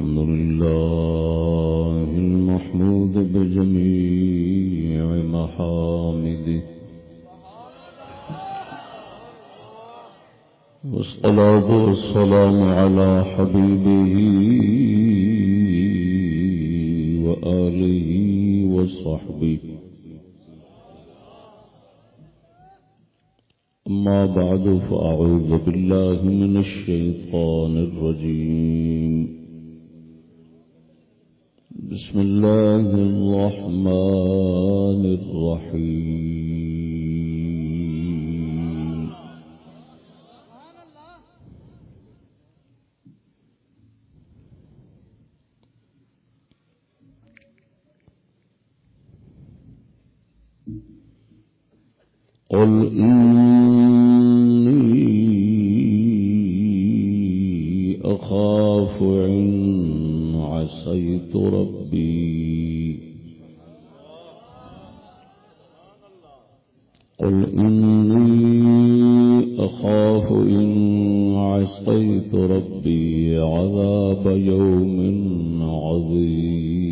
الحمد لله المحمود بجميع محامده والصلاة والسلام على حبيبه وآله وصحبه. أما بعد، فأعوذ بالله من الشيطان الرجيم. بسم الله الرحمن الرحيم قل إني أخاف إن عصيت ربي. قل إني أخاف إن عصيت ربي عذاب يوم عظيم.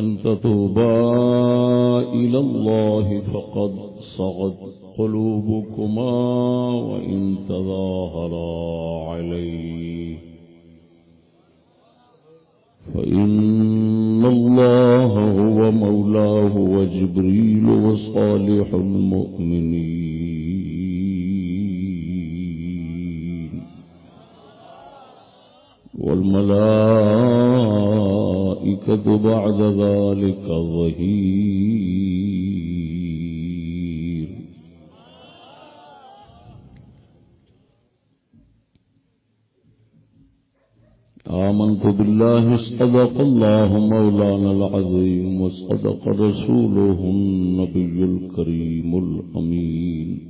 إن تتوبا إلى الله فقد صغت قلوبكما وإن تظاهرا عليه. فإن الله هو مولاه وجبريل وصالح المؤمنين. والملائكة بعد ذلك ظهير. آمنت بالله اصطدق الله مولانا العظيم واصطدق رسوله النبي الكريم الأمين.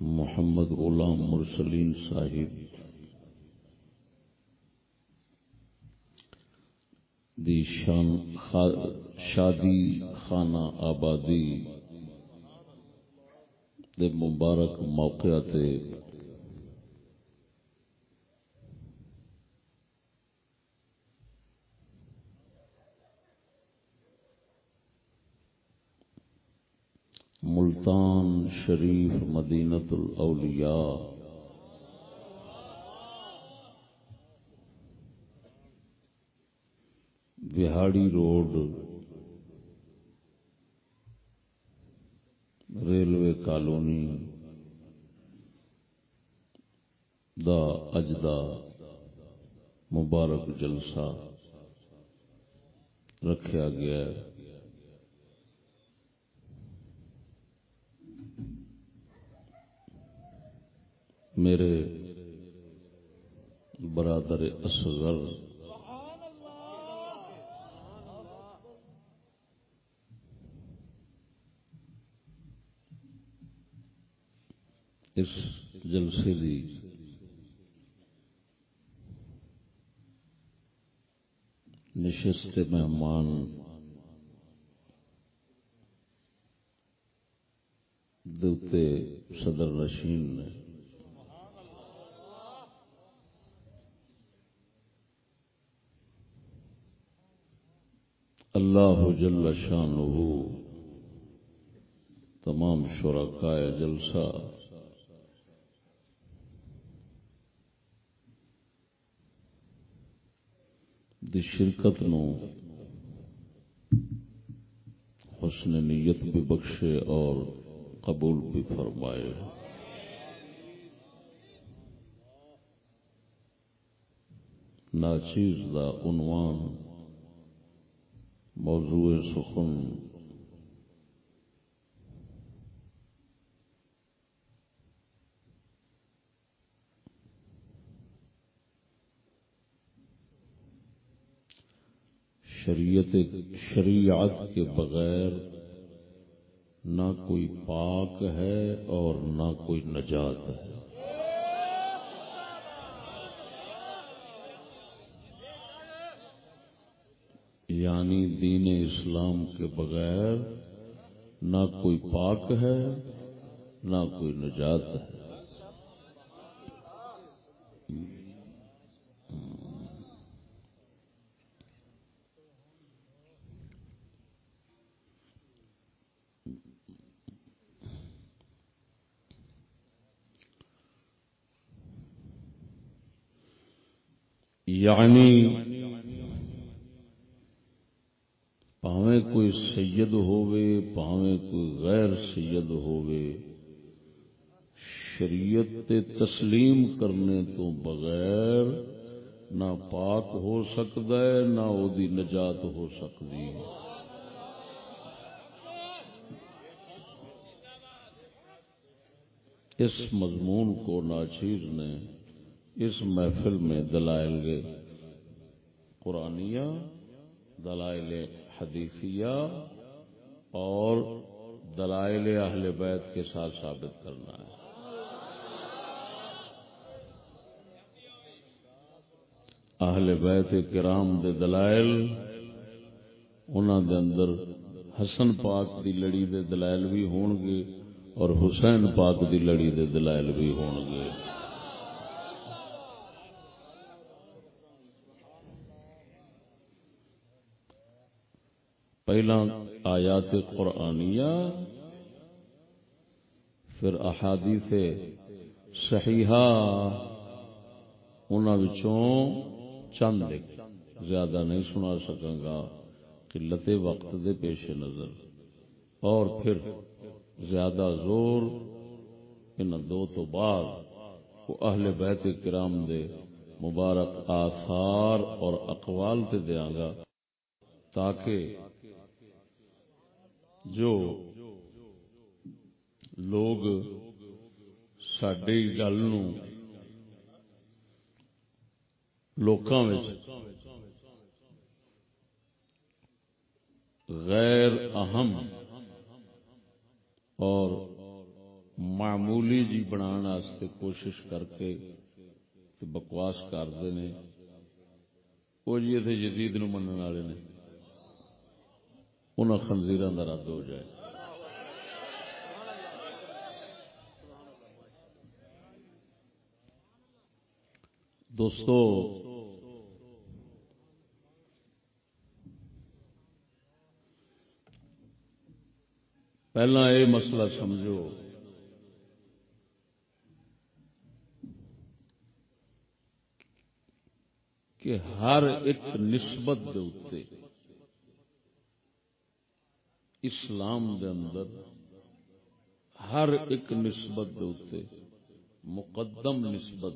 محمد غلام مرسلین صاحب دی شان خا شادی خانہ آبادی دے مبارک موقع تے ملتان شریف مدینت الاولیاء۔ بہاڑی روڈ، ریلوے کالونی دا اجدا مبارک جلسہ رکھا گیا ہے۔ میرے برادر اصغر اس جلسے دی نشست مہمان دوتے صدر رشین نے اللہ جل شانہ تمام شرکاء جلسہ۔ دی شرکت نو حسن نیت بھی بخشے اور قبول بھی فرمائے۔ ناچیز دا عنوان موضوع سخن۔ شریعت شریعت کے بغیر نہ کوئی پاک ہے اور نہ کوئی نجات ہے۔ یعنی دین اسلام کے بغیر نہ کوئی پاک ہے نہ کوئی نجات ہے۔ یعنی سید ہووے، پاویں کوئی غیر سید ہووے۔ شریعت تے تسلیم کرنے تو بغیر نہ پاک ہو سکتا ہے، نہ او نجات ہو سکتی۔ ہے اس مضمون کو ناچیر نے اس محفل میں دلائل گے قرآنیہ دلائل حدیثیہ اور دلائل اہل بیت کے ساتھ ثابت کرنا ہے۔ اہل بیت کرام دے دلائل انہوں دے اندر حسن پاک دی لڑی دے دلائل بھی ہون گے اور حسین پاک دی لڑی دے دلائل بھی ہون گے پہلا آیات قرآنیہ، پھر احادیث صحیحہ انہوں چند زیادہ نہیں سنا سکوں گا، قلت وقت دے پیش نظر۔ اور پھر زیادہ زور ان دو تو بعد، وہ اہل بیت کرام دے مبارک آثار اور اقوال تے دیا گا تاکہ جو لوگ سڈے گل غیر اہم اور معمولی جی بنا کوشش کر کے بکواس کرتے ہیں وہ جی اتنے جدید نو من والے نے ان خنزیر کا رد ہو جائے۔ دوستو، پہلا یہ مسئلہ سمجھو۔ کہ ہر ایک نسبت دے اسلام دے اندر ہر ایک نسبت دے مقدم نسبت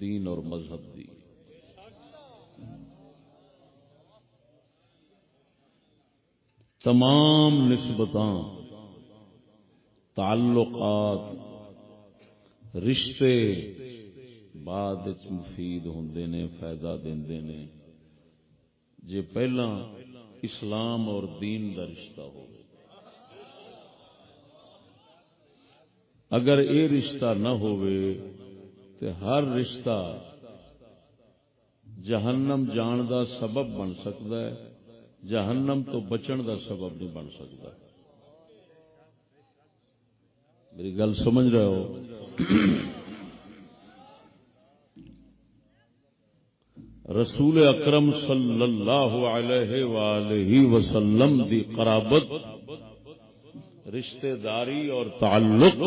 دین اور مذہب دی۔ تمام نسبت تعلقات، رشتے بعد مفید ہوں نے، فائدہ دے جے پہلا اسلام اور دین کا رشتہ ہو اگر یہ رشتہ نہ تو ہر رشتہ جہنم جان دا سبب بن سکتا ہے، جہنم تو بچن دا سبب نہیں بن سکتا۔ میری گل سمجھ رہے ہو؟ رسول اکرم صلی اللہ علیہ وآلہ وسلم دی قرابت رشتہ داری اور تعلق،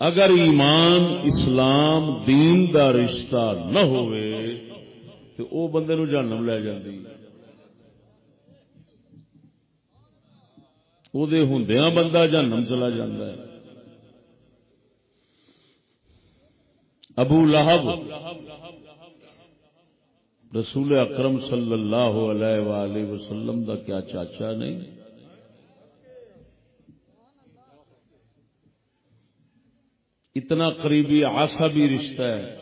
اگر ایمان، اسلام، دین دا رشتہ نہ ہوئے، تو او بندے نو جانم لے جاندی۔ او دے ہوندیاں بندہ جانم چلا جاندا ہے۔ ابو لہب رسول اکرم صلی اللہ علیہ وآلہ وسلم دا کیا چاچا نہیں؟ اتنا قریبی عصبی رشتہ ہے۔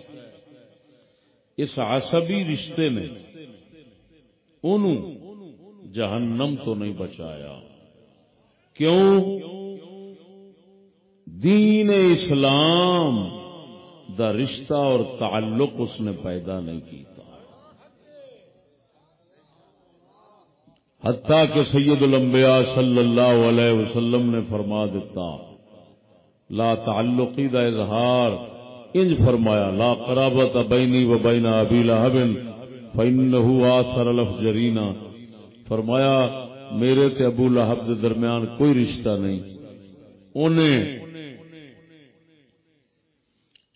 اس عصبی رشتے نے انہوں جہنم تو نہیں بچایا۔ کیوں؟ دین اسلام دا رشتہ اور تعلق اس نے پیدا نہیں کیتا۔ حتیٰ کہ سید الانبیاء صلی اللہ علیہ وسلم نے فرما دیتا، لا تعلقی دا اظہار، انج فرمایا، لا قرابت بینی و بین ابی لہب فانه آثر الافجرین۔ فرمایا، میرے تے ابو لہب دے درمیان کوئی رشتہ نہیں۔ انہیں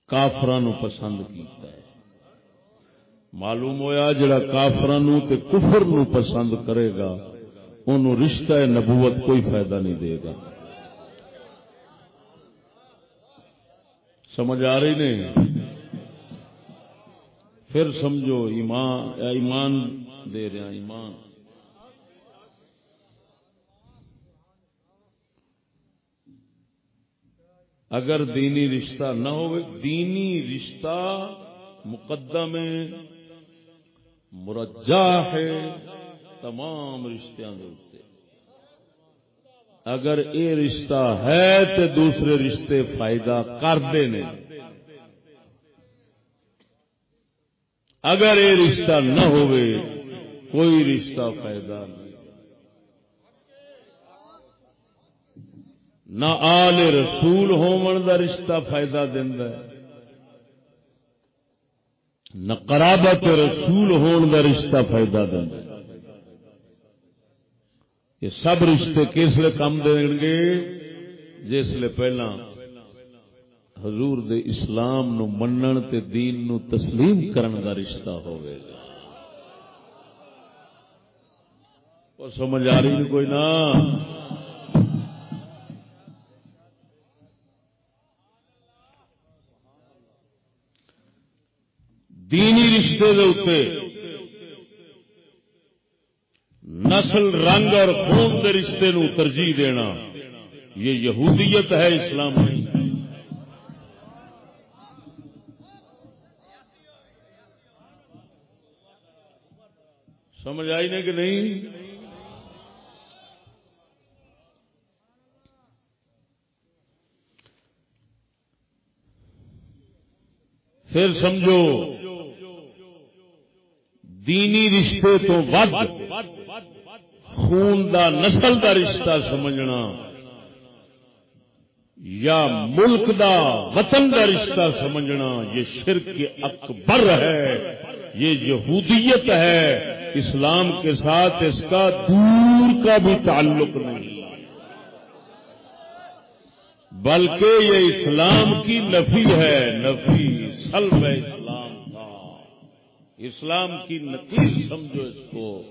کافران پسند کیتا ہے۔ معلوم ہویا جڑا کافران تے کفر نو پسند کرے گا انہوں رشتہ نبوت کوئی فائدہ نہیں دے گا۔ سمجھ آ رہی نہیں؟ پھر سمجھو، ایمان ایمان دے رہا ایمان۔ اگر دینی رشتہ نہ ہو دینی رشتہ مقدم مرجا ہے تمام رشتوں اگر یہ رشتہ ہے تو دوسرے رشتے فائدہ کرتے ہیں اگر یہ رشتہ نہ کوئی رشتہ فائدہ نہیں۔ نہ آل رسول ہون دا رشتہ فائدہ دینا نہ قرابت رسول ہون دا رشتہ فائدہ دینا یہ سب رشتے کس لیے کام دیں گے؟ جس لیے پہلا حضور دے اسلام نو منن تے دین نو تسلیم کرن دا رشتہ ہوئے گا۔ اور سمجھ آ رہی کوئی نہ؟ دینی رشتے دے اتنے نسل رنگ اور خون کے رشتے نو ترجیح دینا، یہ یہودیت ہے، اسلام نہیں۔ سمجھ آئی نہیں کہ نہیں؟ پھر سمجھو دینی رشتے تو ود خون دا نسل دا رشتہ سمجھنا یا ملک دا وطن دا رشتہ سمجھنا، یہ شرک اکبر ہے، یہ یہودیت ہے، اسلام کے ساتھ اس کا دور کا بھی تعلق نہیں۔ بلکہ یہ اسلام کی نفی ہے، نفی سلب اسلام اسلام کی نقیر سمجھو اس کو۔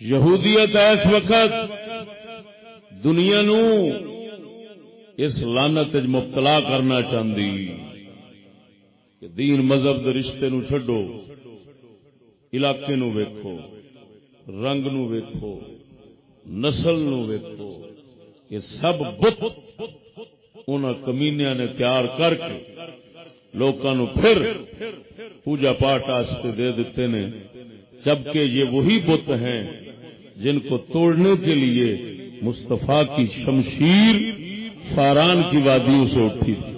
یہودیت اس وقت۔ دنیا نو اس لانت مبتلا کرنا چاہتی کہ دین مذہب کے رشتے نو چھڈو، علاقے نو ویکھو، رنگ نو ویکھو، نسل نو ویکھو۔ یہ سب بت ان کمینیا نے تیار کر کے لوگوں پھر پوجا پاٹ دے دیتے نے، جبکہ یہ وہی بت ہیں جن کو توڑنے کے لیے مصطفیٰ کی شمشیر فاران کی وادیوں سے اٹھی تھی۔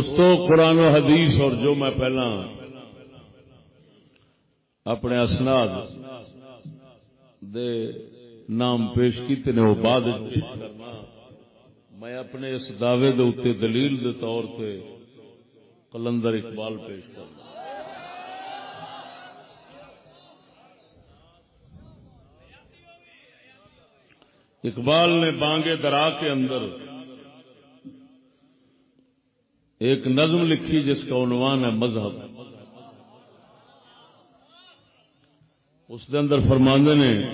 دوستو، قرآن و حدیث اور جو میں پہلا اپنے اسناد دے نام پیش کیتے نے، وہ بعد پیش کرنا۔ میں اپنے اس دعوے دے اتنے دلیل دے طور پہ کلندر اقبال پیش کرنا۔ اقبال نے بانگے درا کے اندر ایک نظم لکھی جس کا عنوان ہے مذہب۔ اس کے اندر فرماندے نے،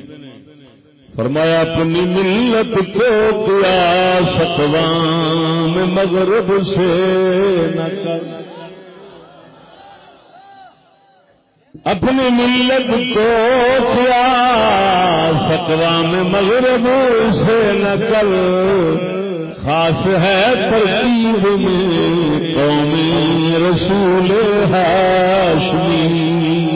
فرمایا، اپنی ملت کو کیا شکوان مغرب سے نہ کر۔ اپنی ملت کو کیا شکوان مغرب سے نہ کر۔ خاص ہے ترکیب میں قومی رسول ہاشمی۔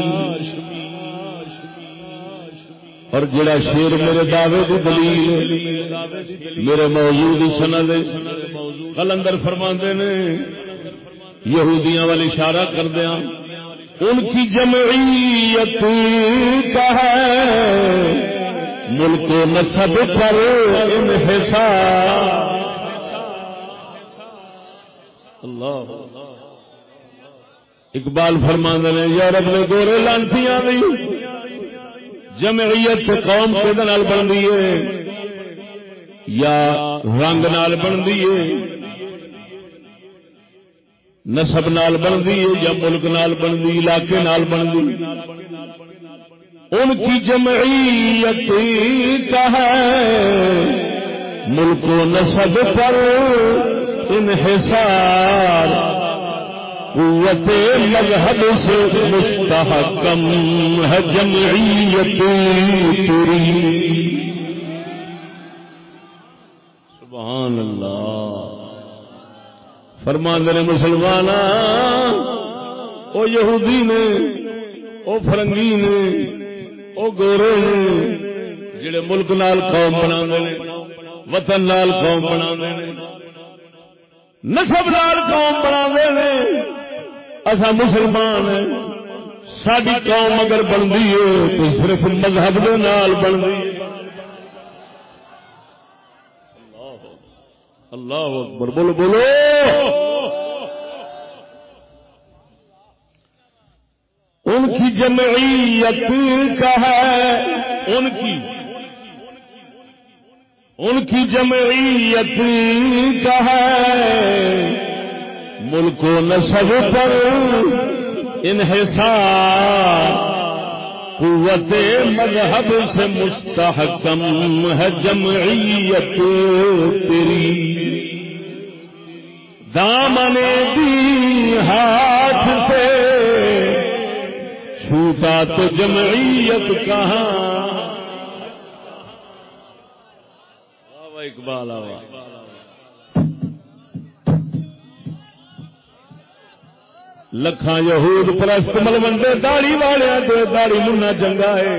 اور جڑا شیر میرے دعوے کی دلیل، میرے موجود سند کلندر فرما نے، یہودیاں والی اشارہ کر دیا ہاں، ان کی جمعیت کا ہے۔ ملک نسب پر انحصار۔ اللہ اقبال فرماندے نے یورپ نے گورے لانتیاں نہیں جمعیت قوم کے نال بنتی ہے۔ یا رنگ نال بنتی ہے۔ نسب نال بنتی ہے یا ملک نال بنتی علاقے نال بنتی ان کی جمعیت کا ہے۔ ملک و نسب پر انحصار قوت مذہب سے مستحکم ہے جمعیت پوری۔ سبحان اللہ۔ فرمان نے مسلمان او یہودی نے، او فرنگی نے، او گورے نے، جڑے ملک نال قوم بنا وطن نال قوم بنا نسب نال قوم بنا اصا مسلمان ساری قوم اگر بنتی ہے تو صرف مذہب کے نال بنتی اللہ اکبر۔ بولو بولو۔ ان کی جمعیت کا ہے، ان کی ان کی جمعیت کا ہے۔ ملک و نسب پر انحصار، قوت مذہب سے مستحکم ہے جمعیت تیری۔ دامن دی ہاتھ سے چھوٹا تو جمعیت کہاں؟ اقبال آوا۔ لکھان یہود پرست ملوڈے داڑی والے داڑی منا چنگا ہے۔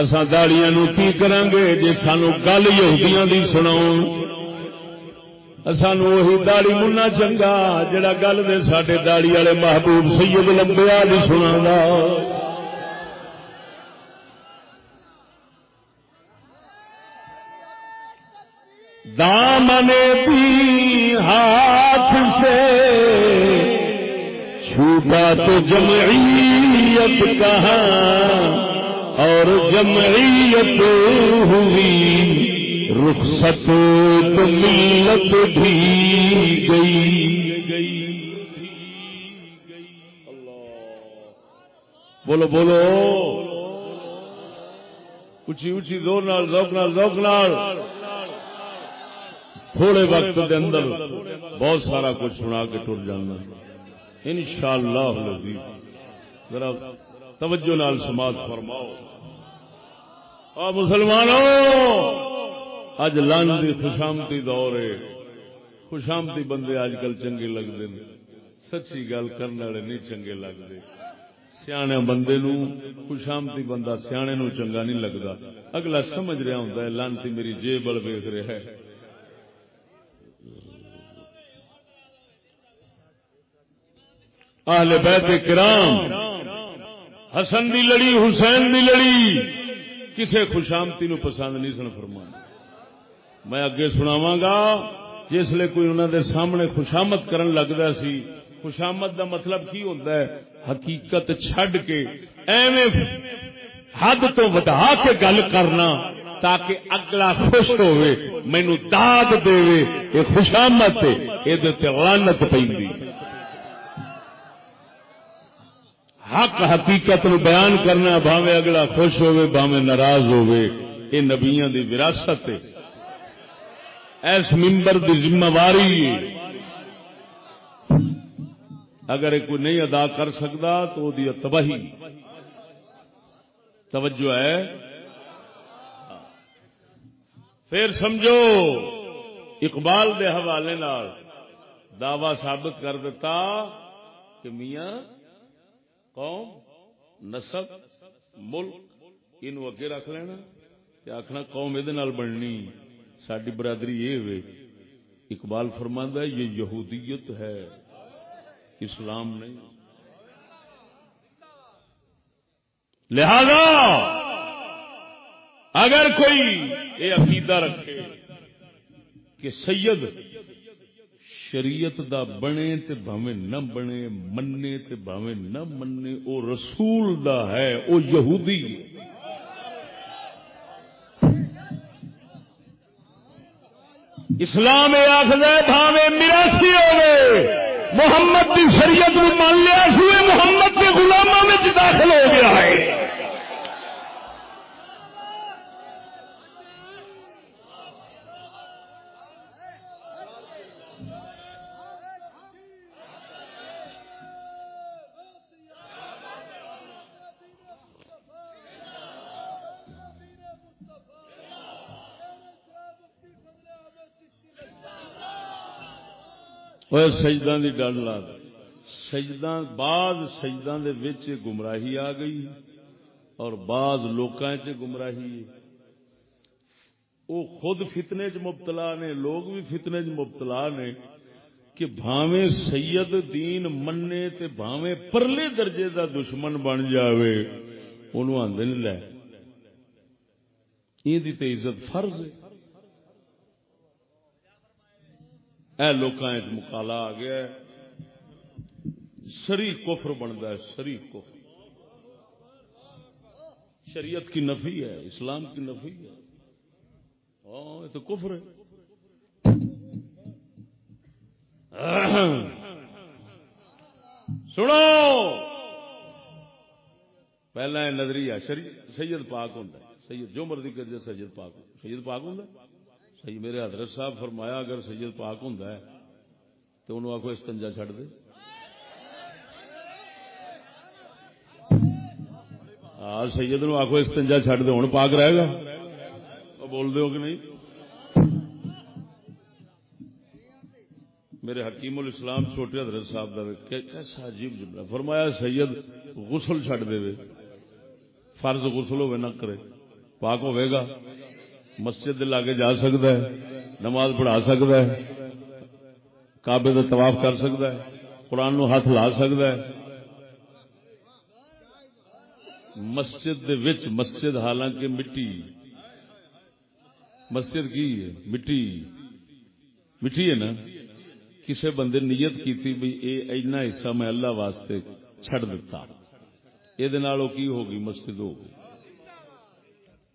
اسان داڑیاں کی کریں گے؟ جی سانو گل یہودیاں دی سناؤ سان وہی داڑی منا چنگا جڑا گل دے ساڈے داڑی والے محبوب سید لمبیا دی سنا دامن بھی ہاتھ سے چھوٹا تو جمعیت کہاں اور جمعیت ہوئی رخصت تو ملت بھی گئی۔ بولو بولو۔ اچھی اچھی دور نال روک نال روک نال۔ تھوڑے وقت دے اندر بہت سارا کچھ سنا کے ٹر جانا۔ ان شاء اللہ ذرا توجہ نال سماعت فرماؤ۔ آ مسلمانوں اج لان خوشامتی دور ہے۔ خوشامتی بندے اج کل چنگے لگتے ہیں۔ سچی گل کرنے والے نہیں چنگے لگتے۔ سیانے بندے نو خوشامتی بندہ سیانے نو چنگا نہیں لگتا۔ اگلا سمجھ رہا ہوں لانتی میری جیب بل ویخ رہا ہے۔ اہل بیت کرام، حسن دی لڑی، حسین دی لڑی، کسے خوشامتی نو پسند نہیں سن فرما میں اگے سناواں گا جس لیے کوئی انہوں دے سامنے خوشامت کرن لگتا سی خوشامت دا مطلب کی ہوتا ہے؟ حقیقت چھڈ کے، ایویں حد تو ودا کے گل کرنا تاکہ اگلا خوش ہوئے مینو داد دے یہ خوشامت یہ لانت پی حق حقیقت نو بیان کرنا بھاوے اگلا خوش ہوئے، بھاوے ناراض ہوئے۔ یہ نبیاں دی وراثت ہے۔ ایس ممبر دی ذمہ واری اگر کوئی نہیں ادا کر سکتا تو دی تباہی۔ توجہ ہے۔ پھر سمجھو، اقبال دے حوالے دعوی ثابت کر دیتا کہ میاں قوم، نسب، ملک، ان اگے رکھ لینا آخنا قوم یہ بننی۔ ساری برادری یہ ہوئے اقبال فرماندہ یہ یہودیت ہے۔ اسلام نہیں۔ لہذا، اگر کوئی یہ عقیدہ رکھے کہ سید شریعت دا بنے تے بھاوے نہ بنے، منے تے بھاوے نہ منے، او رسول دا ہے، او یہودی اسلام آخر بھاوے میراسی ہوئے محمد کی شریعت مان لیا، سوئے محمد کے غلاموں میں داخل ہو گیا ہے۔ سجدان کی ڈل لا سجدہ بعض سجدان دے وچ گمراہی آ گئی اور بعض لوکاں چ گمراہی وہ خود فتنے چ مبتلا نے لوگ بھی فتنے چ مبتلا نے کہ بھاویں سید دین مننے تے بھاویں پرلے درجے دا دشمن بن جاوے انہوں آندے لے یہ تے عزت فرض ہے اے لوکاں مکالا آ گیا سری کفر بنتا ہے، سری کفر۔ شریعت کی نفی ہے، اسلام کی نفی ہے۔ ہاں یہ تو کفر ہے۔ سنو۔ پہلا نظریہ سید پاک ہوں سید جو مرضی کر سید پاک سید پاک ہوں سی میرے حضرت صاحب فرمایا، اگر سید پاک ہوں تو انہوں آخو استنجا چڈ دے۔ ہاں سید نو آخو استنجا چڈ دے ہوں پاک رہے گا۔ بول دو کہ نہیں؟ میرے حکیم الاسلام چھوٹے حضرت صاحب کا کیسا عجیب جملہ۔ فرمایا، سید غسل چڈ دے فرض غسل ہوئے نہ کرے، پاک ہوئے گا۔ مسجد لاگے جا سکتا ہے، نماز پڑھا سکتا ہے کابے کا طواف کر سکتا ہے، قرآن نو ہاتھ لا سکتا ہے۔ مسجد دے وچ مسجد، حالانکہ مٹی، مسجد کی ہے، مٹی مٹی ہے نا۔ کسے بندے نیت کی تھی بھائی اے اینا حصہ میں اللہ واسطے چھڑ دیتا یہ کی ہوگی؟ مسجد ہوگی۔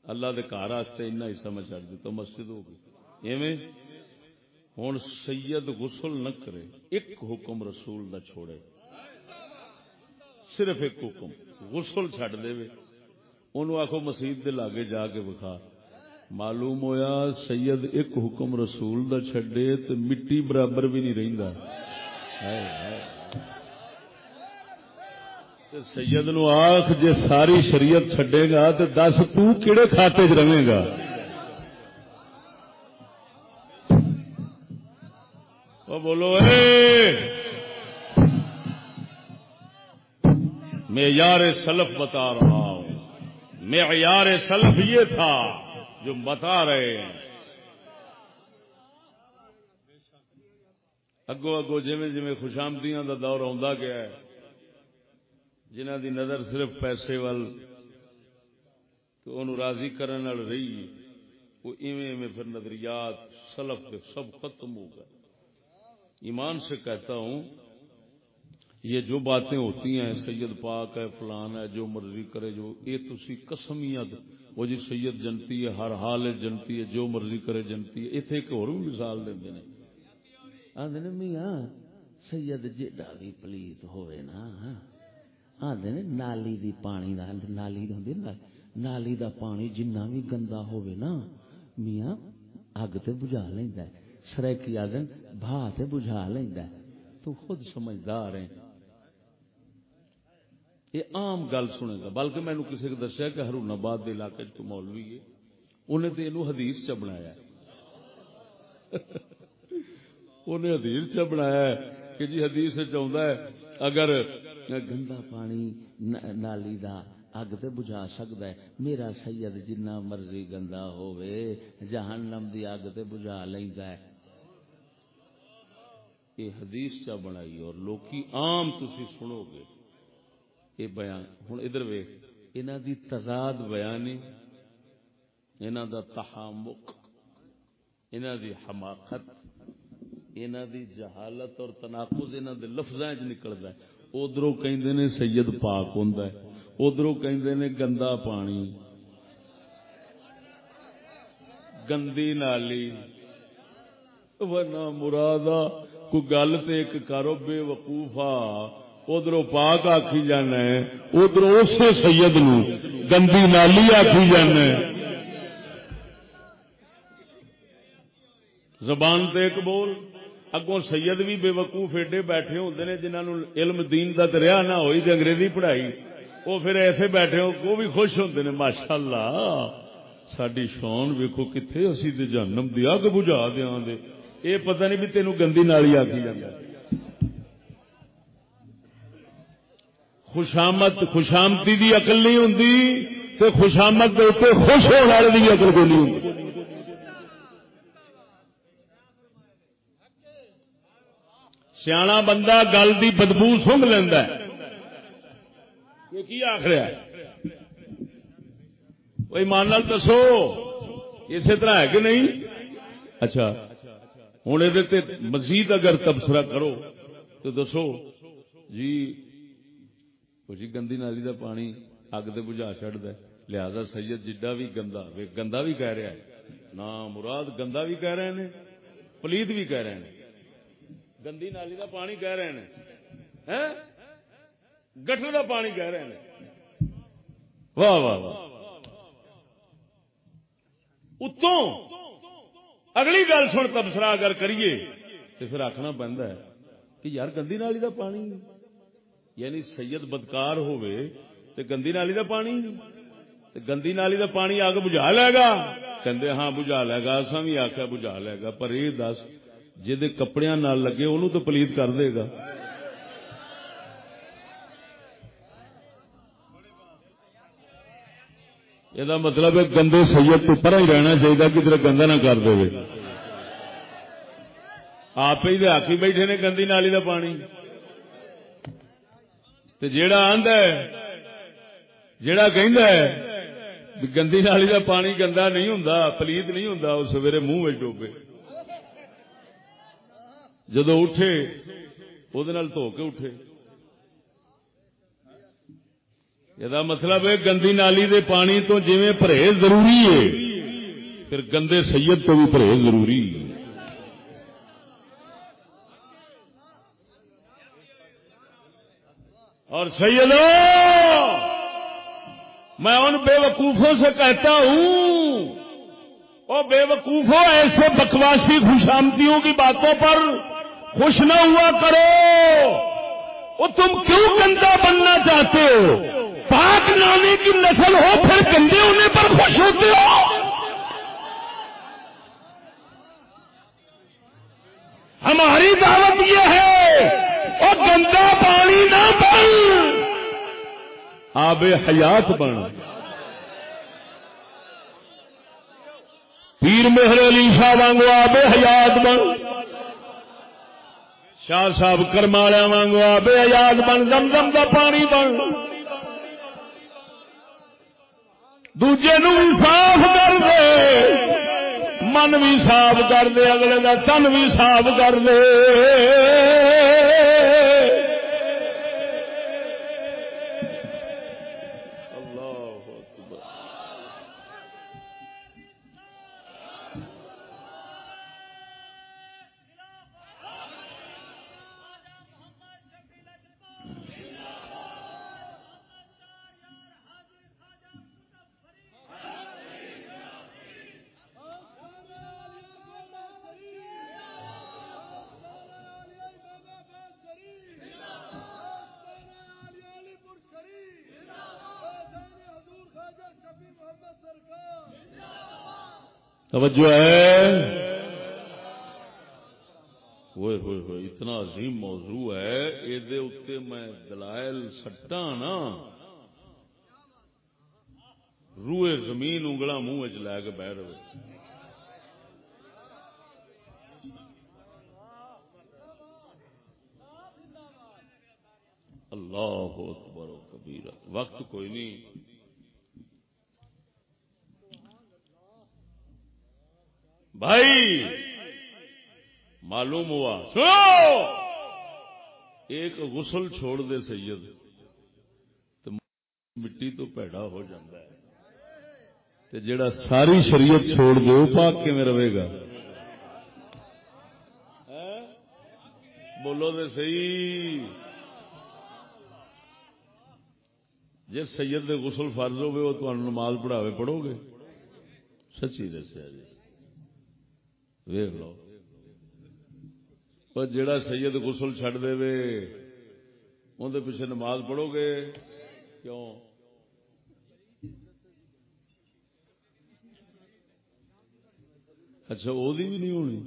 اللہ دے کار اینا حصہ میں چڑھ دیتا مسجد ہو گئی۔ ایویں ہوں سید غسل نہ کرے، ایک حکم رسول دا چھوڑے۔ صرف ایک حکم، غسل چڈ دے۔ ان آخو مسیح دے لاگے جا کے بخا معلوم ہویا سید ایک حکم رسول دا چھڈے تو مٹی برابر بھی نہیں رہندا۔ ہائے ہائے۔ سید نو آخ جے ساری شریعت چھڈے گا تو دس تڑے کھاتے چ رہے گا؟ وہ بولو، اے! میں یار سلف بتا رہا ہوں۔ میں یار سلف یہ تھا جو بتا رہے ہیں۔ اگو اگو جی جی خوشامدیاں کا دور آ گیا ہے۔ جنہ دی نظر صرف پیسے وال تو انہوں راضی کرنے وال رہی وہ ایویں ایویں پھر نظریات، سلف کے سب ختم ہو گئے۔ ایمان سے کہتا ہوں، یہ جو باتیں ہوتی ہیں، سید پاک ہے، فلان ہے، جو مرضی کرے، جو یہ تسی قسمیت، وہ جی سید جنتی ہے، ہر حال جنتی ہے، جو مرضی کرے جنتی ہے۔ اتنے ایک اور مثال دیں آدھے میاں، سید جیڈا بھی پلیت ہوئے نا۔ آدھے نے نالی دی پانی دا نالی دا ہوندی نا نالی دا پانی جنہ بھی گندا ہوئے نا میاں اگ تے بجھا لیندا ہے سریکی آدھن بھا تے بجھا لیندا ہے تو خود سمجھدار ہیں یہ عام گل سنے گا بلکہ میں کسی کو دسیا کہ ہرون آباد کے علاقے چ مولوی ہے انہیں تو یہ حدیث چ بنایا ہے انہیں حدیث چ بنایا ہے کہ جی حدیث چاہتا ہے اگر گندا پانی نالی دا اگ تے بجھا سکتا ہے۔ میرا سید جنہ مرضی گندا ہوئے جہنم دی اگ تے بجھا لیندا ہے۔ یہ حدیث چا بنائی اور لوکی عام تسی سنو گے۔ یہ بیان ہوں ادھر وے انہ دی تضاد بیانی انہ دا تحامق انہ دی حماقت انہ دی جہالت اور تناقض انہ دے لفظاں وچ نکلدا ہے۔ ادھروں کہندے نے سید پاک ہوندا ہے، ادھروں کہندے نے گندا پانی، گندی نالی۔ ورنہ مرادا کو گل تے ایک کرو بے وقوفا ادھر پاک آخی جانا ہے ادھر اسے سید نو گندی نالی آخی جانا ہے۔ زبان تے ایک بول۔ اگوں سید بھی بے وقوف ایڈے بیٹھے ہوتے ہیں جنہوں علم دین کا دریا نہ ہوئی تے انگریزی پڑھائی وہ پھر ایسے بیٹھے ہو، وہ بھی خوش ہوتے ہیں ماشاء اللہ ساری شان ویکو کتنے اسی جنم دی اگ بجھا دیا دے۔ یہ پتہ نہیں بھی تینوں گندی نالی آخی جانا خوشامت خوشامتی دی اقل نہیں ہوں تو خوشامت کے اتنے خوش ہونے والے کی اقل کو نہیں ہوں سیاح بندہ گل دی بدبو سونگ لینا کی آخر کوئی مان دسو، اسی طرح ہے کہ نہیں؟ اچھا ہوں یہ مزید اگر تبصرہ کرو تو دسو جی جی گندی نالی دا پانی اگ دے بجھا چڑھد لہذا سید جڈا بھی گندا گندا بھی کہہ رہا ہے۔ نہ مراد گندا بھی کہہ رہے ہیں، پلیت بھی کہہ رہے ہیں۔ گندی نالی دا پانی کہہ رہے ہیں گٹر دا پانی کہہ رہے ہیں واہ واہ واہ اتوں اگلی گل سن تبصرہ اگر کریے تو پھر آخنا بنتا ہے کہ یار گندی نالی دا پانی یعنی سید بدکار ہوئے تے گندی نالی دا پانی تے گندی نالی دا پانی آگ بجھا لے گا کہندے ہاں بجھا لے گا اساں بھی آکھیا بجھا لے گا پر یہ دس جے کپڑیاں نال لگے اونوں تو پلیت کر دے گا۔ یہ مطلب ہے گندے سید تو پر ہی رہنا چاہیے کہ تیرا گندا نہ کر دے۔ آپ ہی آخی بیٹھے نے گندی نالی دا پانی۔ جیڑا آند جیڑا کہ گندی نالی کا پانی گندا نہیں ہوں پلیت نہیں ہوں سویرے منہ ڈوبے۔ جدو اٹھے وہ دھو کے اٹھے۔ یہ مطلب ہے گندی نالی دے پانی تو جی پرہیز ضروری ہے، پھر گندے سید تو بھی پرہیز ضروری۔ ہے اور سیدو، میں ان بے وقوفوں سے کہتا ہوں وہ بے وقوفوں ایسے بکواسی خوشامتیوں کی باتوں پر خوش نہ ہوا کرو۔ وہ تم کیوں گندا بننا چاہتے ہو؟ پاک نامی کی نسل ہو، پھر گندے ہونے پر خوش ہوتے ہو؟ ہماری دعوت یہ ہے وہ گندا پانی نہ بن۔ آب حیات بن۔ پیر مہر علی شاہ وانگو آب حیات بن۔ شاہ صاحب کرمالیا وانگو بے آزاد بن دم دم دا پانی بن۔ دوجے نو بھی صاف کر دے۔ من بھی صاف کر دے، اگلے کا تن بھی صاف کر دے۔ توجہ ہے۔ ہوئے ہوئے ہوئے، اتنا عظیم موضوع ہے یہ میں دلائل سٹا نا۔ روئے زمین انگلا منہ چ لے کے بہ رہے اللہ اکبر و کبیر وقت کوئی نہیں۔ بھائی، معلوم ہوا۔ سنو! ایک غسل چھوڑ دے سید، تو مٹی تو پیڑا ہو جاتا ہے۔ تے جڑا ساری شریعت چھوڑ دے وہ پاک کے میں رہے گا؟ بولو دے صحیح۔ جس سید دے غسل فرض ہوئے، وہ تو نماز پڑھاوے پڑھو گے۔ سچی دسیا جی۔ ویخ لو۔ پر جڑا سید غسل چڈ دے اندر پیچھے نماز پڑھو گے؟ کیوں؟ اچھا وہ بھی نہیں ہونی۔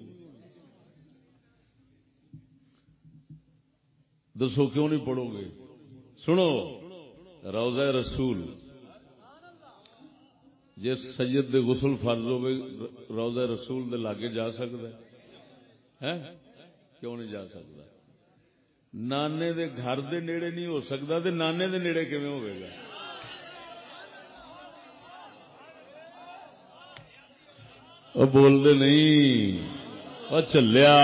دسو کیوں نہیں پڑھو گے؟ سنو، روزہ رسول۔ جس سید دے غسل فرض ہوے روزہ رسول دے لاگے جا سکتا ہے۔ کیوں نہیں جا سکتا؟ نانے دے گھر دے نیڑے نہیں ہو سکتا تے نانے دے نیڑے کیویں ہوے گا؟ وہ بول دے نہیں، وہ چلیا۔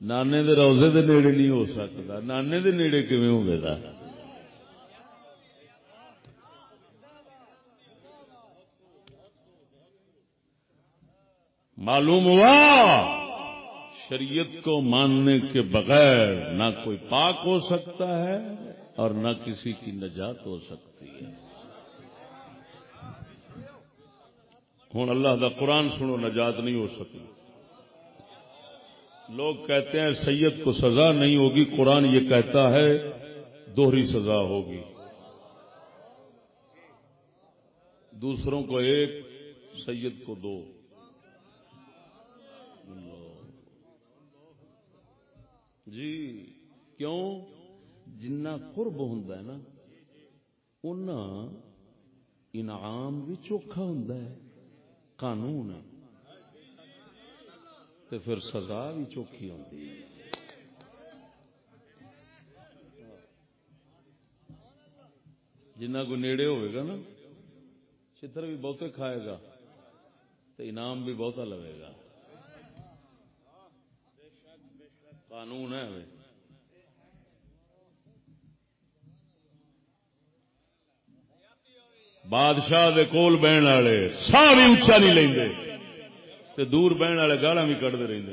نانے دے روزے دے نیڑے نہیں ہو سکتا۔ نانے دے نیڑے کیویں ہوے گا؟ معلوم ہوا؟ شریعت کو ماننے کے بغیر نہ کوئی پاک ہو سکتا ہے اور نہ کسی کی نجات ہو سکتی ہے۔ ہوں اللہ کا قرآن سنو، نجات نہیں ہو سکتی۔ لوگ کہتے ہیں سید کو سزا نہیں ہوگی، قرآن یہ کہتا ہے دوہری سزا ہوگی۔ دوسروں کو ایک، سید کو دو۔ جی کیوں؟ جنا قرب ہوں نا اُنہ انعام بھی چوکھا ہوں قانون ہے۔ تو پھر سزا بھی چوکھی ہوتی ہے۔ جنہ کو نیڑے ہوئے گا نا چتر بھی بہتے کھائے گا تو انعام بھی بہتا لگے گا۔ قانون ہے بادشاہ دے کول بہن والے سا بھی اچا نہیں لیں تے دور بہن والے گالا بھی کٹتے رہتے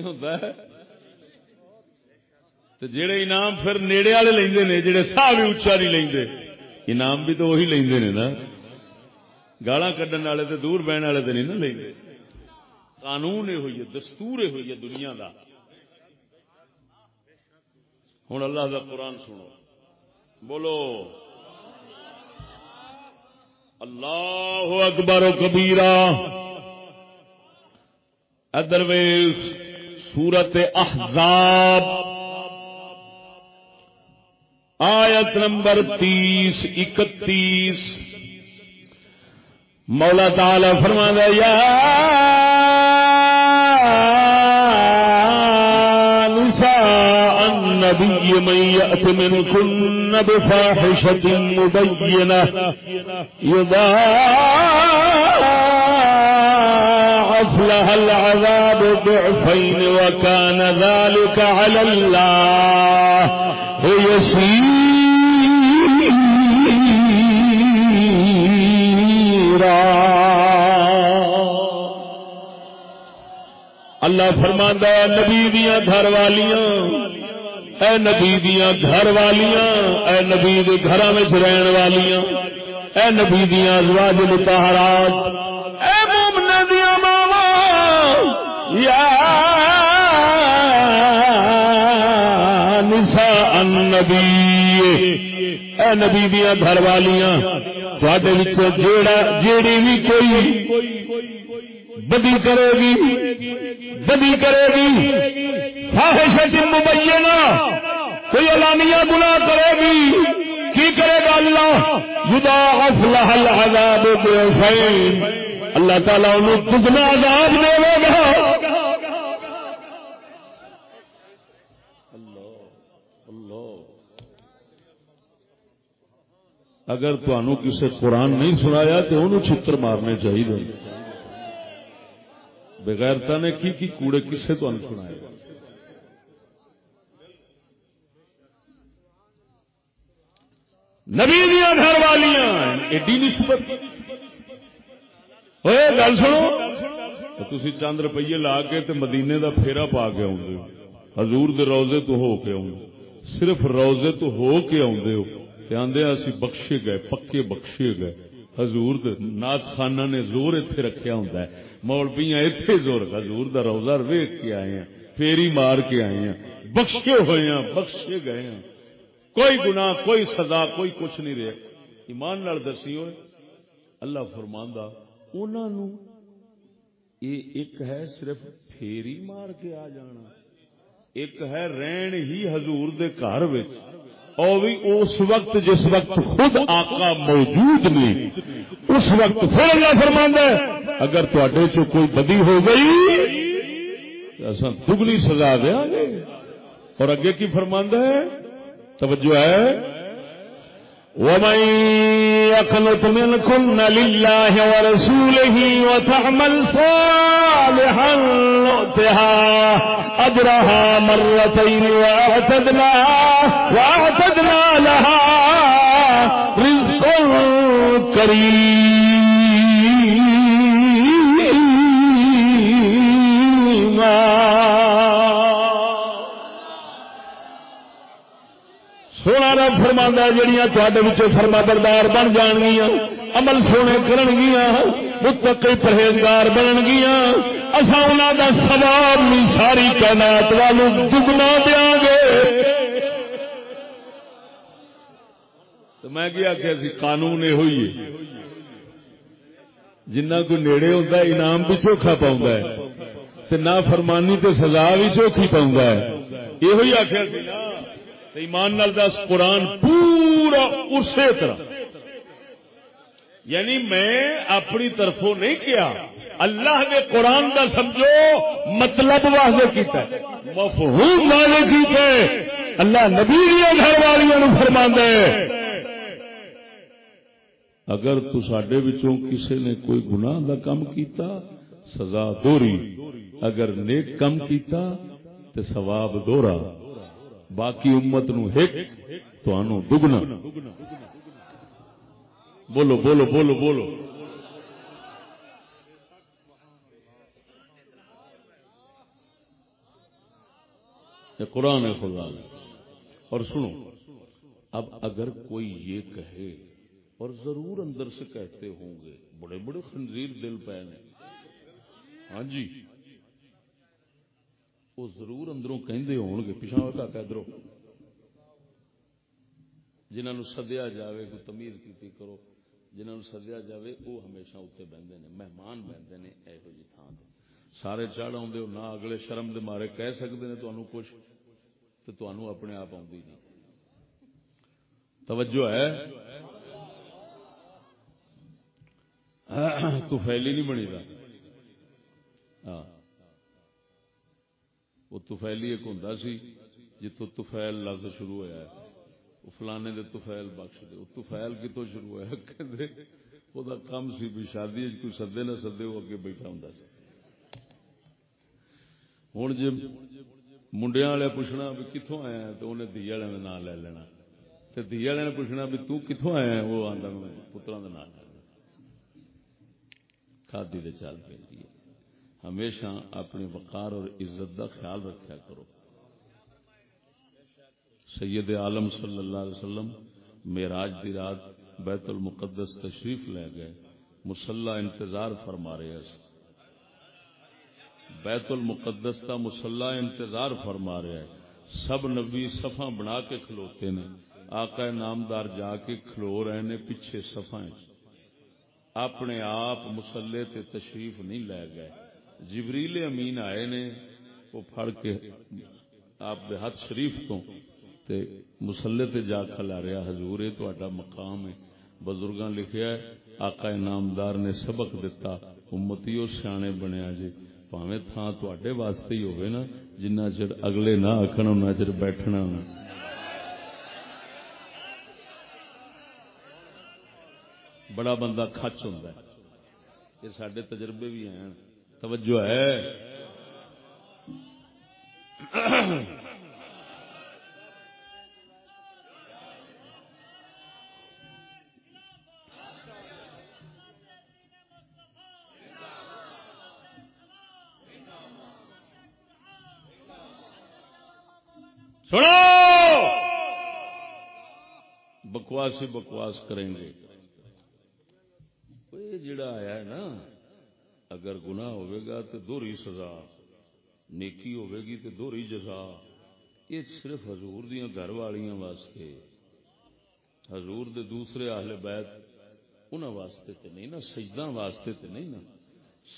ہوتا ہے؟ جڑے انعام پھر نیڑے والے لے نے، جڑے سا بھی اچا نہیں لیں انعام بھی تو وہی لے نا۔ گالا کھڈن والے تو دور بہن والے تو نہیں نا لیں قانون ہوئی ہے، دستور ہوئی ہے دنیا دا۔ ہوں اللہ دا قرآن سنو۔ بولو۔ اللہ اکبر و کبیرا ادر سورت احزاب۔ آیت نمبر تیس، اکتیس۔ مولا تعالی فرما دیا یا النبي من يأت منكن بفاحشة مبينة. يضاعف لها العذاب ضعفين وكان ذلك على الله يسيرا. اللہ فرماندہ نبی دیا گھر والیاں اے نبی دیا گھر والیاں اے نبی دے گھر میں رہن والیاں، اے نبی دیا ازواج متحرات اے مومن دیا ماوا یا نساء النبی، اے نبی دیا گھر والیاں تھوڑے جیڑا، جیڑی بھی کوئی بدی کرے گی، بدی کرے گی فاحشت مبینہ، کوئی علانیہ گناہ کرے گی کی کرے گا اللہ؟ یضاعف لها العذاب ضعفین اللہ تعالیٰ انہوں دگنا عذاب دے گا۔ اگر تمہوں کسی قرآن نہیں سنایا تو انہوں چھتر مارنے چاہیے۔ بغیرتا نے کی کی کوڑے کسے تو سنایا نبی دیا گھر والیاں، ایڈی نسبت۔ ہوئے گل سنو۔ تھی چند روپیے لا کے تے مدینے دا پھیرا پا کے آؤں حضور دے روزے تو ہو کے آؤں صرف روزے تو ہو کے آدھے ہو۔ آدھے ہاں اسی بخشے گئے، پکے بخشے گئے۔ حضور نات خانہ نے زور اتے رکھیا ہوں مولبیاں اتے زور، حضور دا روزہ ویک کے آئے ہیں، پھیری مار کے آئے ہیں۔ بخشے ہوئے ہیں، بخشے گئے ہیں۔ کوئی گناہ، کوئی سزا، کوئی کچھ نہیں رہے۔ ایمان نال دسی ہوئے، اللہ فرماندہ انہوں یہ ایک ہے صرف پھیری مار کے آ جانا، ایک ہے رہن ہی حضور دے گھر اور بھی اس وقت جس وقت خود آقا موجود نہیں، اس وقت پھر اللہ فرماندہ ہے، اگر تے چ کوئی بدی ہو گئی ایسا دگنی سزا دیا گے۔ اور اگے کی فرماندہ ہے؟ توجہ ہے؟ ومن يقنط منكن لله ورسوله وتعمل صالحا نؤتها أجرها مرتين وأعتدنا, وأعتدنا لها رزق سونا رب فرما جہیا تے فرما بردار بن جان گیا عمل سونے کرن گیا متقی پرہیزگار بنن گیا اصا انہوں کا سواب بھی ساری کائنات والوں دگنا دیا گے۔ تو میں کیا کہ قانون یہ ہوئی ہے۔ جنہ کو نیڑے ہوتا ہے، انعام بھی چوکھا پاؤں ہے۔ نہ فرمانی تے سزا بھی چوکھی پاؤں ہے۔ یہ آخر ایمان نال دس، قرآن پورا اسی طرح۔ یعنی میں اپنی طرفوں نہیں کیا، اللہ نے قرآن کا سمجھو مطلب واضح کیتا ہے، مفہوم واضح کیتا ہے۔ اللہ نبی گھر والوں فرما دے اگر تو سڈے کسی نے کوئی گناہ کا کام کیتا، سزا دوری۔ اگر نیک کم کیتا تو ثواب دورا۔ باقی امت نو ہک تو دگنا۔ بولو بولو بولو بولو۔ یہ قرآن ہے خدا اور سنو، اب اگر کوئی یہ کہے اور ضرور اندر سے کہتے ہوں گے، بڑے بڑے خنزیر دل پہ ہاں جی۔ وہ ضرور اندروں کہندے ہون گے پچھا کا ادھروں جنہوں نے سدیا جاوے، کوئی تمیز کی کرو جنہوں نے سدیا جاوے وہ ہمیشہ اتنے بہتے ہیں مہمان بہتے ہیں یہو جی تھان سے سارے چڑھ آدھے نہ اگلے شرم دے مارے کہہ سکتے ہیں تمہوں کچھ تو تمہوں اپنے آپ آتی نہیں توجہ ہے؟ تو فیلی نہیں بنی دا۔ ہاں۔ وہ تفیلی ایک ہوں سی جتوں تفیل لفظ شروع ہوا ہے۔ وہ فلانے دے تفیل بخش دے۔ وہ تفیل کتوں شروع ہوا کہ وہ کام سی بھی شادی کوئی سدے نہ سدے وہ اگے بیٹھا ہوں سی۔ ہوں جی منڈیا والے پوچھنا بھی کتوں آیا تو انہیں دھی والے کا نام لے لینا۔ دھی والے نے پوچھنا بھی تتوں آیا وہ آدھا پترا کا نام لے لینا۔ کھادی دے چال پہ ہمیشہ اپنی وقار اور عزت کا خیال رکھا کرو۔ سید عالم صلی اللہ علیہ وسلم میراج دی رات بیت المقدس تشریف لے گئے۔ مسلح انتظار فرما رہے بیت المقدس کا مسلح انتظار فرما رہا ہے سب نبی سفا بنا کے کھلوتے نے آقا نامدار جا کے کھلو رہے نے پیچھے سفا اپنے آپ مسلے تے تشریف نہیں لے گئے۔ جبریل امین آئے نے، وہ پھڑ کے آپ ہاتھ شریف تو تے مسلے تے جا کھلا رہا، حضور یہ تو مقام ہے۔ بزرگاں لکھیا ہے، آقا نامدار نے سبق دیتا امتی وہ سیانے بنیا جی پاوے تھان تے واسطے ہی ہوگی نا، جنہ چر اگلے نہ آخر ان چر بیٹھنا نا۔ بڑا بندہ کچ ہوں یہ سڈے تجربے بھی ہیں۔ توجہ ہے۔ سنو! بکواس ہی بکواس کریں گے۔ جڑا آیا ہے نا اگر گناہ ہوئے گا تو دوری سزا، نیکی ہوئے گی تو دوری جزا۔ یہ صرف حضور دیا گھر والیاں واسطے۔ حضور دے دوسرے اہل بیت انہوں واسطے تے نہیں نا سجدہ واسطے تے نہیں نا۔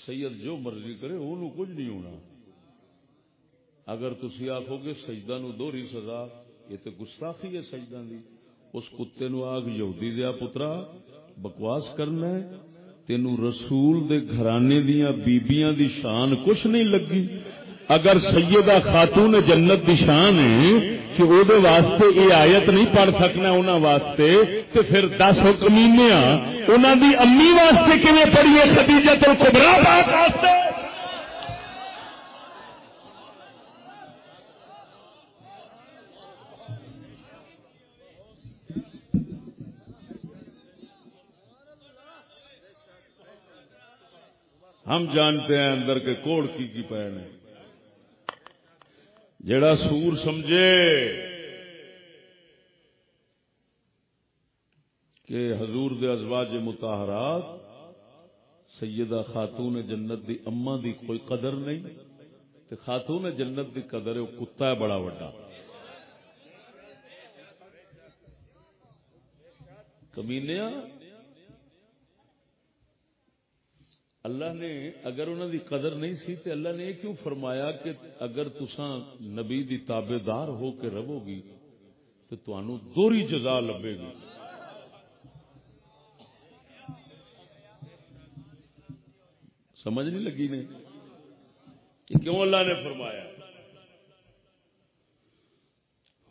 سید جو مرضی کرے انہوں کچھ نہیں ہونا۔ اگر تھی آخو گے سجدہ نو دوری سزا، یہ تو گستاخی ہے سجدہ دی۔ اس کتے نو آگ یہودی دیا پترا، بکواس کرنا ہے۔ تینو رسول دے گھرانے دیاں بیبیاں دی شان کچھ نہیں لگی۔ اگر سیدہ خاتون جنت دی شان ہے کہ او دے واسطے یہ آیت نہیں پڑھ سکنا انہاں واسطے، تے پھر دس کمینے انہاں دی امی واسطے کیویں پڑھیے خدیجہ تو کبرا پاک واسطے۔ ہم جانتے ہیں اندر کے کوڑ کی کی پہن ہے۔ جڑا سور سمجھے کہ حضور دے ازواج متحرات سیدہ خاتون جنت دی اما دی کوئی قدر نہیں، تے خاتون جنت دی قدر ہے، وہ کتا ہے بڑا وڈا۔ کمینیا اللہ نے اگر انہوں دی قدر نہیں سی تو اللہ نے یہ کیوں فرمایا کہ اگر تسا نبی دی تابے دار ہو کے رہو گی تو تنوع دوری جزا لبے گی۔ سمجھ نہیں لگی نے؟ کہ کیوں اللہ نے فرمایا؟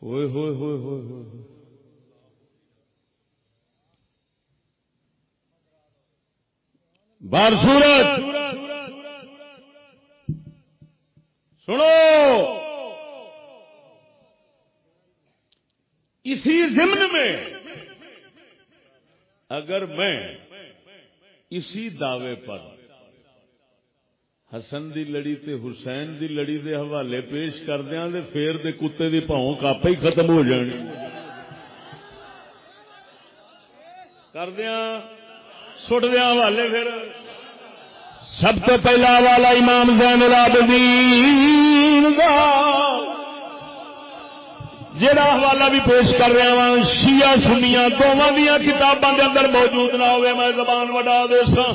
ہوئے ہوئے ہوئے ہوئے ہوئے۔ بار سورت سنو۔ اسی ضمن میں اگر میں اسی دعوے پر حسن دی لڑی تے حسین دی لڑی دے حوالے پیش کر دیا تو پھر دے کتے دی پاؤں کاپا ہی ختم ہو جانی۔ کر دیا سٹ دیا حوالے پھر۔ سب تو پہلا والا امام زین العابدین جڑا حوالہ بھی پیش کر رہا وا شیعہ سنیا دونوں دیا کتاباں دے اندر موجود نہ ہوئے، میں زبان وڈا دے سا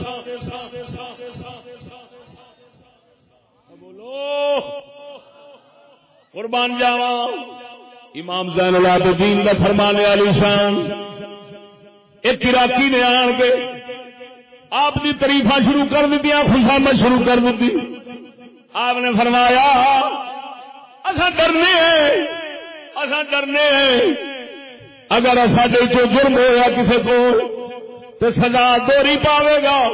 بولو قربان جاوا امام زین العابدین کا فرمانے والی شان۔ ایک عراقی نے آن کے آپ کی تریفا شروع کر دیتی خوشامد شروع کر دیتی آپ نے فرمایا اصا ڈرنے اصا ڈرنے اگر سڈے چو جرم ہوا کسی کو، تو سزا دوری پاوے گا۔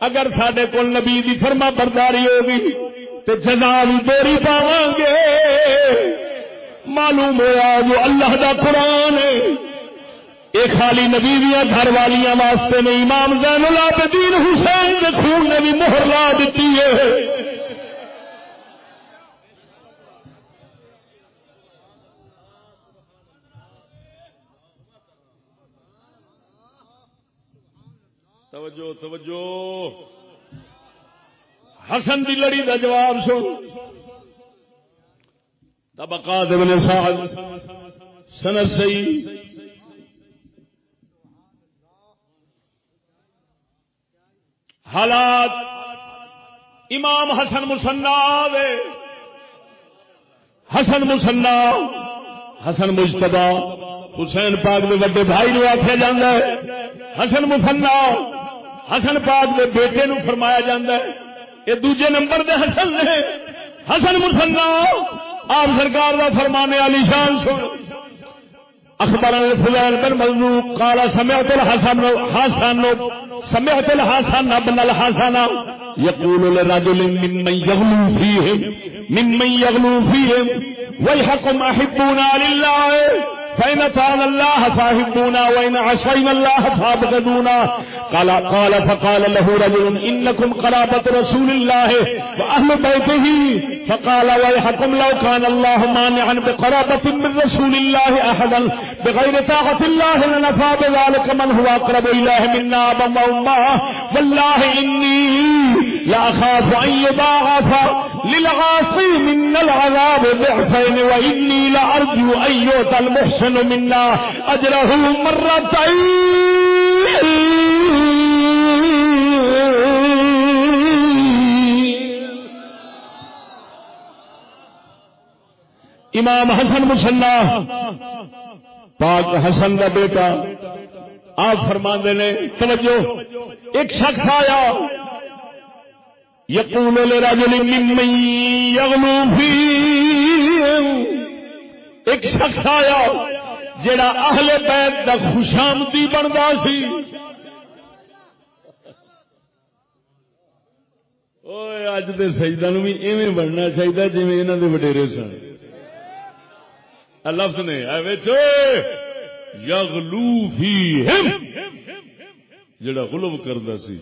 اگر سڈے کو نبی دی فرما برداری ہوگی، تو سزا بھی دوری پاو گے۔ معلوم ہوا جو اللہ دا قرآن ہے یہ خالی نبی دیا گھر والیاں واسطے نہیں امام زین العابدین حسین کے خون نے بھی مہر لا دیتی ہے۔ توجہ توجہ۔ حسن دی لڑی دا جواب سن۔ طبقات ابن سعد سند سی حالات امام حسن مسنا حسن مسنا حسن مجتبا حسین پاک کے وڈے بھائی نو آخیا جا حسن مسنا حسن پاک کے بیٹے نو فرمایا جا یہ دوجے نمبر دے حسن نے۔ حسن مسنا آپ سرکار کا فرمانے علی شان سن اخبار فلان بن مزنو قال سمعت الحسن، حسن، سمعت الحسن بن الحسن. يقول لرجل، ممن يغلو فيهم ممن يغلو فيهم ويحكم احبونا لله فإن أطعنا الله فاحبونا وإن عصينا الله فابغضونا قال قال فقال له رجل إنكم قرابة رسول الله وأهل بيته فقال ويحكم لو كان الله مانعا بقرابة من رسول الله أحدا بغير طاقة الله لنفى بذلك من هو أقرب إليه منا أبا وأمه والله إني لا لأخاف أن يضاعف. للعاصي من العذاب ضعفين وإني لأرجو أن يؤتى المحسن منا. أجره مرتين. امام حسن مسنا. پاک حسن کا بیٹا. آپ فرما نے، توجہ، ایک شخص آیا. یقول لرجل ممن یغلو فی ایک شخص آیا جڑا اہل بیت دا خوشامدی بندا سی. اوے اج دے سجدہ نو بھی ایویں بننا چاہیے جی انہاں دے وڈیرے سن. لفظ نے یغلو فیہم جڑا غلب کردا سی.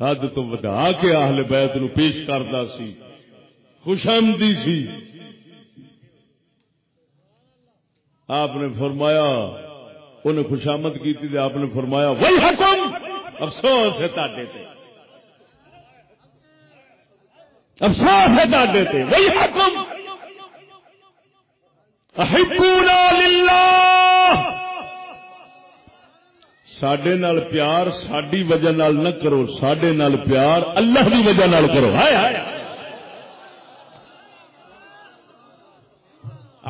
حد تو ودا کے اہل بیت نو پیش کرتا سی خوشامدی سی۔ آپ نے فرمایا انہیں خوشامد کی تھی آپ نے فرمایا وہی حکم افسوس ہے تاڈے تے۔ افسوس ہے تاڈے تے۔ وہی حکم احبونا للہ۔ سڈے نال پیار ساری وجہ نال نہ کرو سڈے پیار اللہ کی وجہ نال کرو ہائے ہائے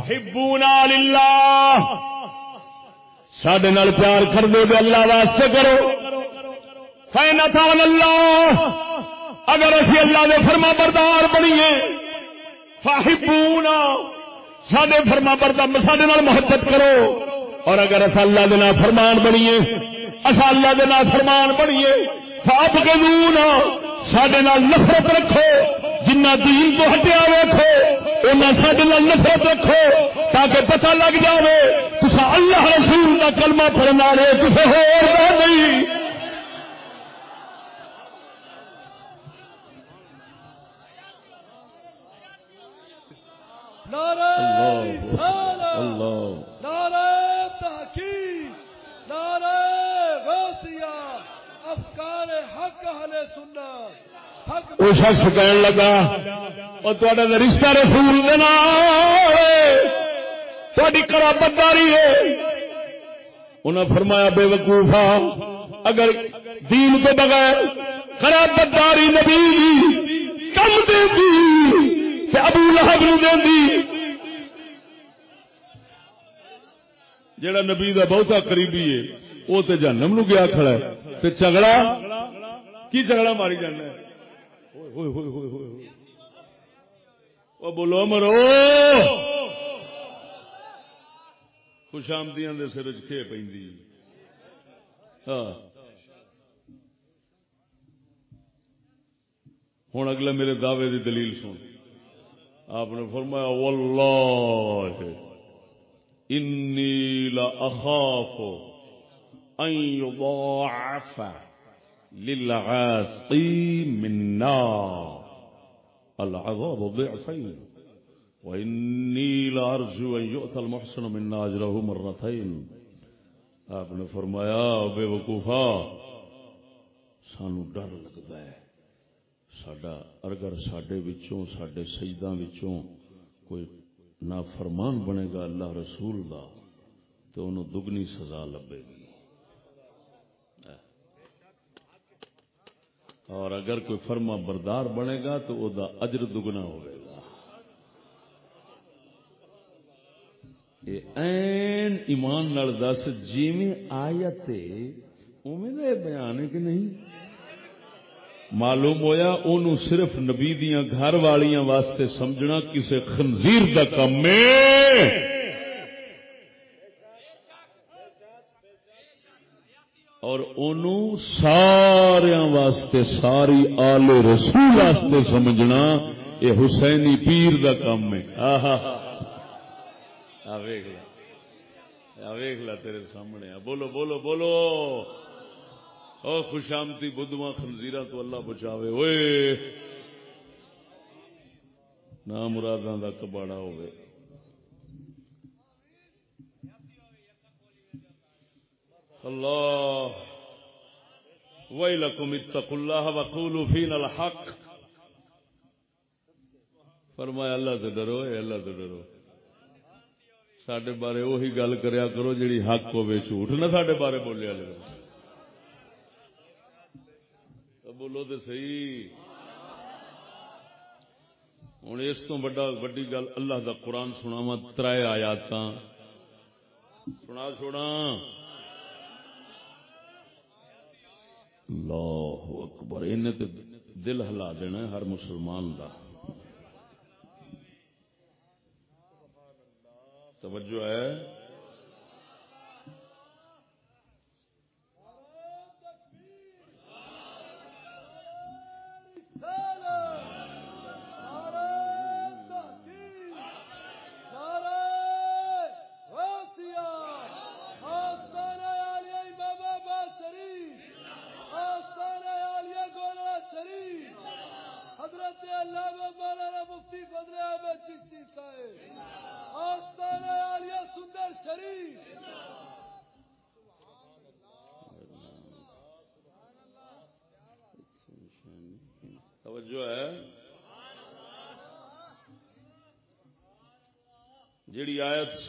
احبونا للہ سڈے نال پیار کر دو اللہ واسطے کرو فین اللہ اگر اسی اللہ نے فرما بردار بنیے فاحبونا سڈے فرما بردار سڈے محبت کرو اور اگر اصا اللہ دینا فرمان بنیے اصا اللہ دے فرمان بنیے آپ کے سڈے نفرت رکھو، جنہ دین تو ہٹیا ویکو اہم سڈے نفرت رکھو، تاکہ پتہ لگ جائے تصا اللہ رسول کا کلمہ پڑھنا رہے کسی ہو نہیں۔ وہ شخص کہنے لگا اور تا رشتہ رسول تاری کرابتاری ہے۔ انہیں فرمایا بے وقوفا اگر دین کے بغیر کرابتاری نبی کم دے ابو لہب نو دے جڑا نبی دا بہتا قریبی ہے وہ تو جنم نو گیا کھڑا ہے۔ تے جھگڑا کی جھگڑا ماری جانا ہے؟ بولو مرو۔ خوش آمدیاں دے سر چھ پہ ہاں۔ ہوں اگلے میرے دعوے دی دلیل سن۔ آپ نے فرمایا واللہ انی لا اخاف ان یضاعف۔ للعاصی منا العذاب ضعفين. وإني لأرجو أن يؤتى المحسن منا أجره مرتين. آپ نے فرمایا بے وقوفا، سانو ڈر لگتا ہے۔ سڈا اگر سڈے وچوں سڈے سجداں وچوں کوئی نہ فرمان بنے گا اللہ رسول دا، تو انہوں دگنی سزا لبے گی۔ اور اگر کوئی فرما بردار بنے گا تو وہ دا اجر دگنا ہوئے گا۔ یہ این ایمان نال دس، جیویں آیت اویں دے بیان ہے کہ نہیں؟ معلوم ہویا اونوں صرف نبی دیاں گھر والیاں واسطے سمجھنا کسے خنزیر دا کم ہے۔ اور انہوں سارے واسطے ساری آل رسول واسطے سمجھنا، یہ حسینی پیر دا کام ہے۔ ویخ لا۔ تیرے سامنے۔ بولو بولو بولو۔ او خوشامتی بدھواں خنزیرہ تو اللہ بچاوے۔ ہوئے نہ مراداں دا کباڑا ہوئے اللہ، ویلکم اتقوا اللہ وقولوا فینا الحق. فرمایا، اللہ تو ڈرو، اے اللہ تو ڈرو۔ سڈے بارے وہی گل کریا کرو جیڑی حق ہوے جھوٹ نہ سڈے بارے بولیا لے بولو تو صحیح۔ ہوں اس تو بڑا وڈی گل اللہ دا قرآن سناوا ترائے آیات سنا چھوڑا اللہ اکبر انہیں دل ہلا دینا ہے ہر مسلمان دا۔ توجہ ہے۔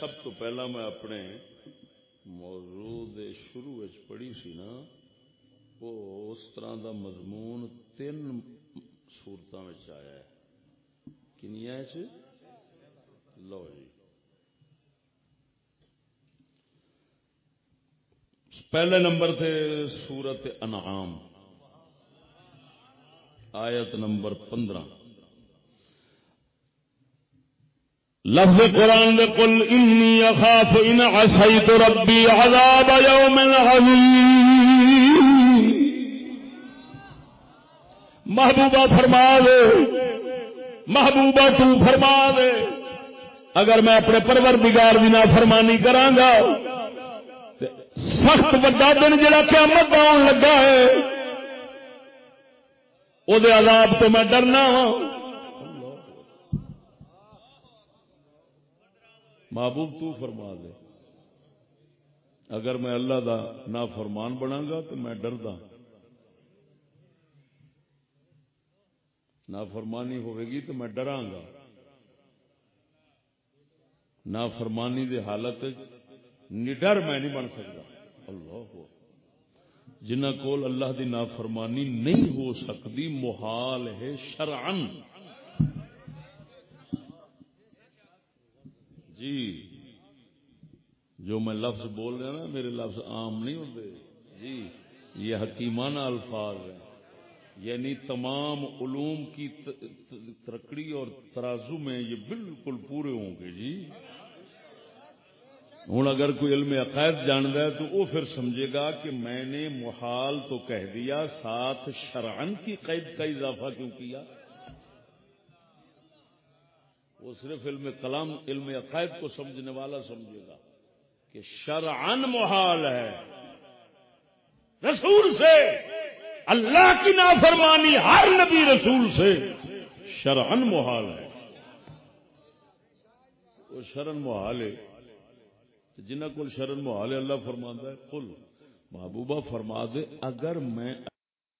سب تو پہلا میں اپنے موضوع دے شروع پڑھی سی نا، وہ اس طرح دا مضمون تین سورتوں میں آیا ہے۔ کنیا لو جی۔ پہلے نمبر تھے سورت انعام، آیت نمبر پندرہ۔ لفظ قرآن قل انی اخاف ان عصیت ربی عذاب یوم عظیم۔ محبوبہ فرما دے، محبوبہ تو فرما دے۔ اگر میں اپنے پرور بگار بنا فرمانی کرانگا سخت بڑا دن جڑا قیامت آن لگا ہے وہ عذاب تو میں ڈرنا ہوں محبوب تو فرما دے۔ اگر میں اللہ دا نا فرمان بنا گا تو میں ڈردا۔ نا فرمانی ہوئے گی تو میں ڈراں گا نا فرمانی دے حالت نڈر میں نہیں بن سکتا اللہ جنہ کول اللہ دی نافرمانی نہیں ہو سکتی محال ہے شرعن جی جو میں لفظ بول رہا نا میرے لفظ عام نہیں ہوتے جی۔ یہ حکیمانہ الفاظ ہیں۔ یعنی تمام علوم کی ترکڑی اور ترازو میں یہ بالکل پورے ہوں گے جی۔ ہوں اگر کوئی علم عقائد جاند ہے تو وہ پھر سمجھے گا کہ میں نے محال تو کہہ دیا ساتھ شرعن کی قید کا اضافہ کیوں کیا؟ وہ صرف علم کلام، علم عقائد کو سمجھنے والا سمجھے گا کہ شرعن محال ہے۔ رسول سے، اللہ کی نافرمانی ہر نبی رسول سے شرعن محال ہے۔ وہ شرن محال ہے۔ جنہ کو شرن محال ہے، اللہ فرما ہے کل محبوبہ فرما دے، اگر میں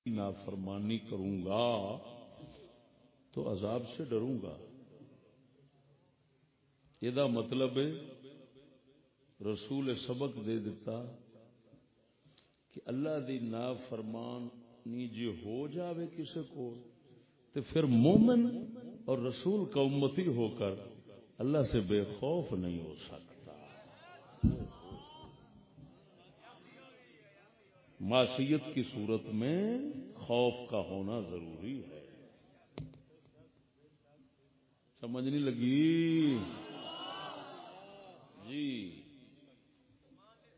نافرمانی کروں گا تو عذاب سے ڈروں گا۔ یہ مطلب ہے، رسول سبق دے دیتا کہ اللہ دی نا فرمان جی ہو جاوے کسی کو تو پھر مومن اور رسول کا امتی ہو کر اللہ سے بے خوف نہیں ہو سکتا۔ معصیت کی صورت میں خوف کا ہونا ضروری ہے۔ سمجھ نہیں لگی؟ جی۔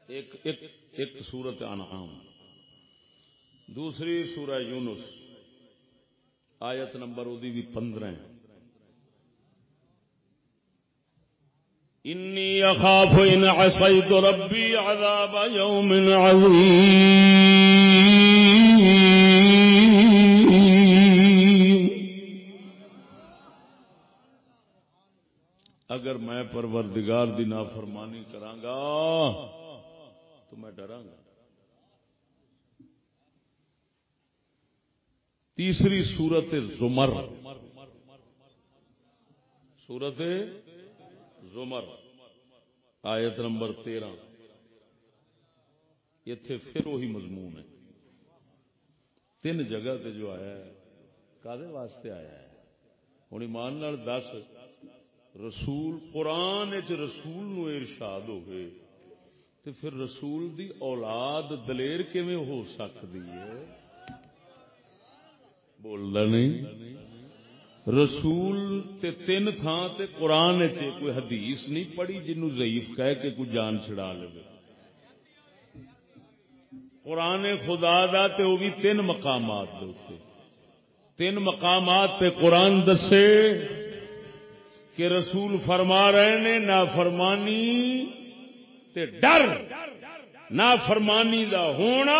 ایک ایک ایک سورت انعام۔ دوسری سورہ یونس۔ آیت نمبر ادی بھی پندرہ۔ انی اخاف ان عصیت ربی عذاب یوم عظیم۔ اگر میں پروردگار دی نافرمانی کرانگا تو میں ڈراں گا۔ تیسری سورت زمر۔ سورت زمر، آیت نمبر تیرہ۔ اتے پھر وہی مضمون ہے۔ تین جگہ تے جو آیا ہے کدے واسطے آیا ہے؟ ہوں ایمان دس۔ رسول قرآن چ رسول نو ارشاد ہو گئے تو پھر رسول دی اولاد دلیر کیویں ہو سکتی ہے؟ بولنا نہیں۔ رسول تے تین تھان تے قرآن چ کوئی حدیث نہیں پڑھی جنوں ضعیف کہہ کے کوئی جان چھڑا لے۔ قرآن خدا دا تے وہ بھی تین مقامات دے تین مقامات تے قرآن دسے۔ کہ رسول فرما رہے نے نا فرمانی تے ڈر نا فرمانی دا ہونا،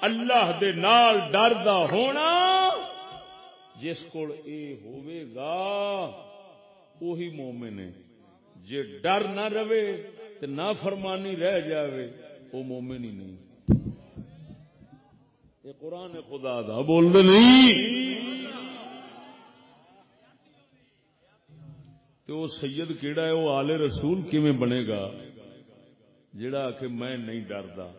اللہ دے نال ڈر دا ہونا، جس کو اے ہوئے گا وہی مومن ہے۔ جے ڈر نہ رہے تو نہ فرمانی رہ جاوے وہ مومن ہی نہیں۔ یہ قرآن خدا دا بول دے نہیں۔ تو وہ سید کیڑا ہے، وہ آلے رسول کیویں بنے گا؟ جڑا کہ میں نہیں ڈردا۔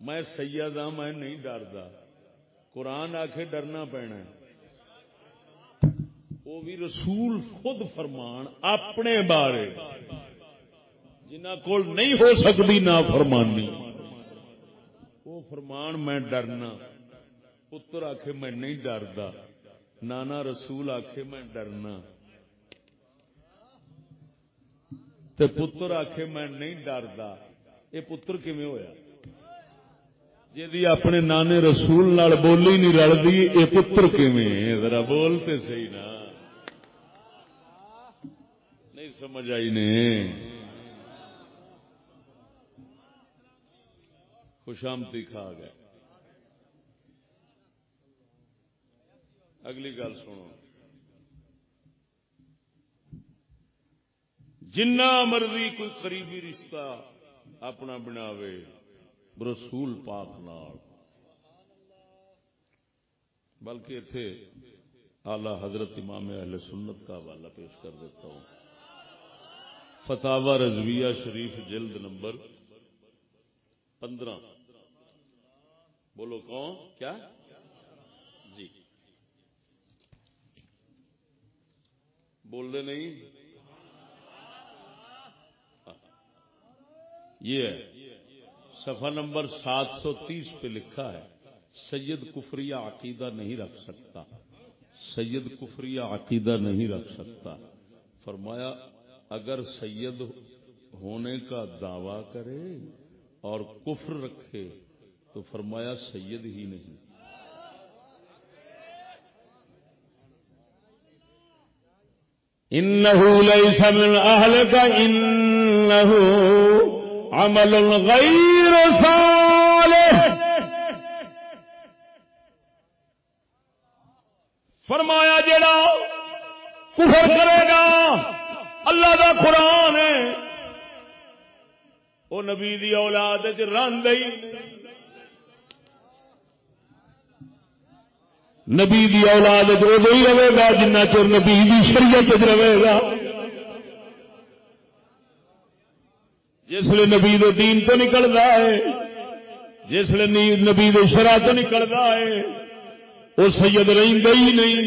میں سید ہاں میں نہیں ڈردا۔ قرآن آ کے ڈرنا پینا وہ بھی رسول خود فرمان اپنے بارے۔ جنہ کو نہیں ہو سکتی نہ فرمانی۔ وہ فرمان میں ڈرنا۔ پتر آخ میں نہیں ڈردا۔ نانا رسول آخ میں ڈرنا۔ تے پتر آخ میں نہیں ڈردا۔ یہ پتر کیویں ہویا؟ جی اپنے نانے رسول نال بولی نہیں رلدی یہ پتر کیویں؟ ذرا بولتے صحیح نا۔ نہیں سمجھ آئی نے۔ خوشامتی کھا گیا اگلی گل سنو۔ جنہ مرضی کوئی قریبی رشتہ اپنا بناوے، رسول پاک نال۔ بلکہ اتنے آلہ حضرت امام اہل سنت کا حوالہ پیش کر دیتا ہوں۔ فتح رضویہ شریف جلد نمبر پندرہ۔ بولو کون؟ کیا؟ جی۔ بول دے نہیں؟ یہ ہے صفحہ نمبر سات سو تیس پہ لکھا ہے، سید کفری عقیدہ نہیں رکھ سکتا۔ سید کفری عقیدہ نہیں رکھ سکتا۔ فرمایا، اگر سید ہونے کا دعوی کرے اور کفر رکھے تو فرمایا سید ہی نہیں۔ انه ليس من اهلك انه عمل غير صالح. فرمایا جڑا کفر کرے گا، اللہ دا قرآن ہے وہ نبی دی اولاد چ رن نبی دی اولاد ادو رہے گا، جنہ چر نبی دی شریعت رہے گا۔ جسے نبی دے دین تو نکلتا ہے جسے نبی دے شرح تو نکلتا ہے، وہ سید رہی ہی نہیں،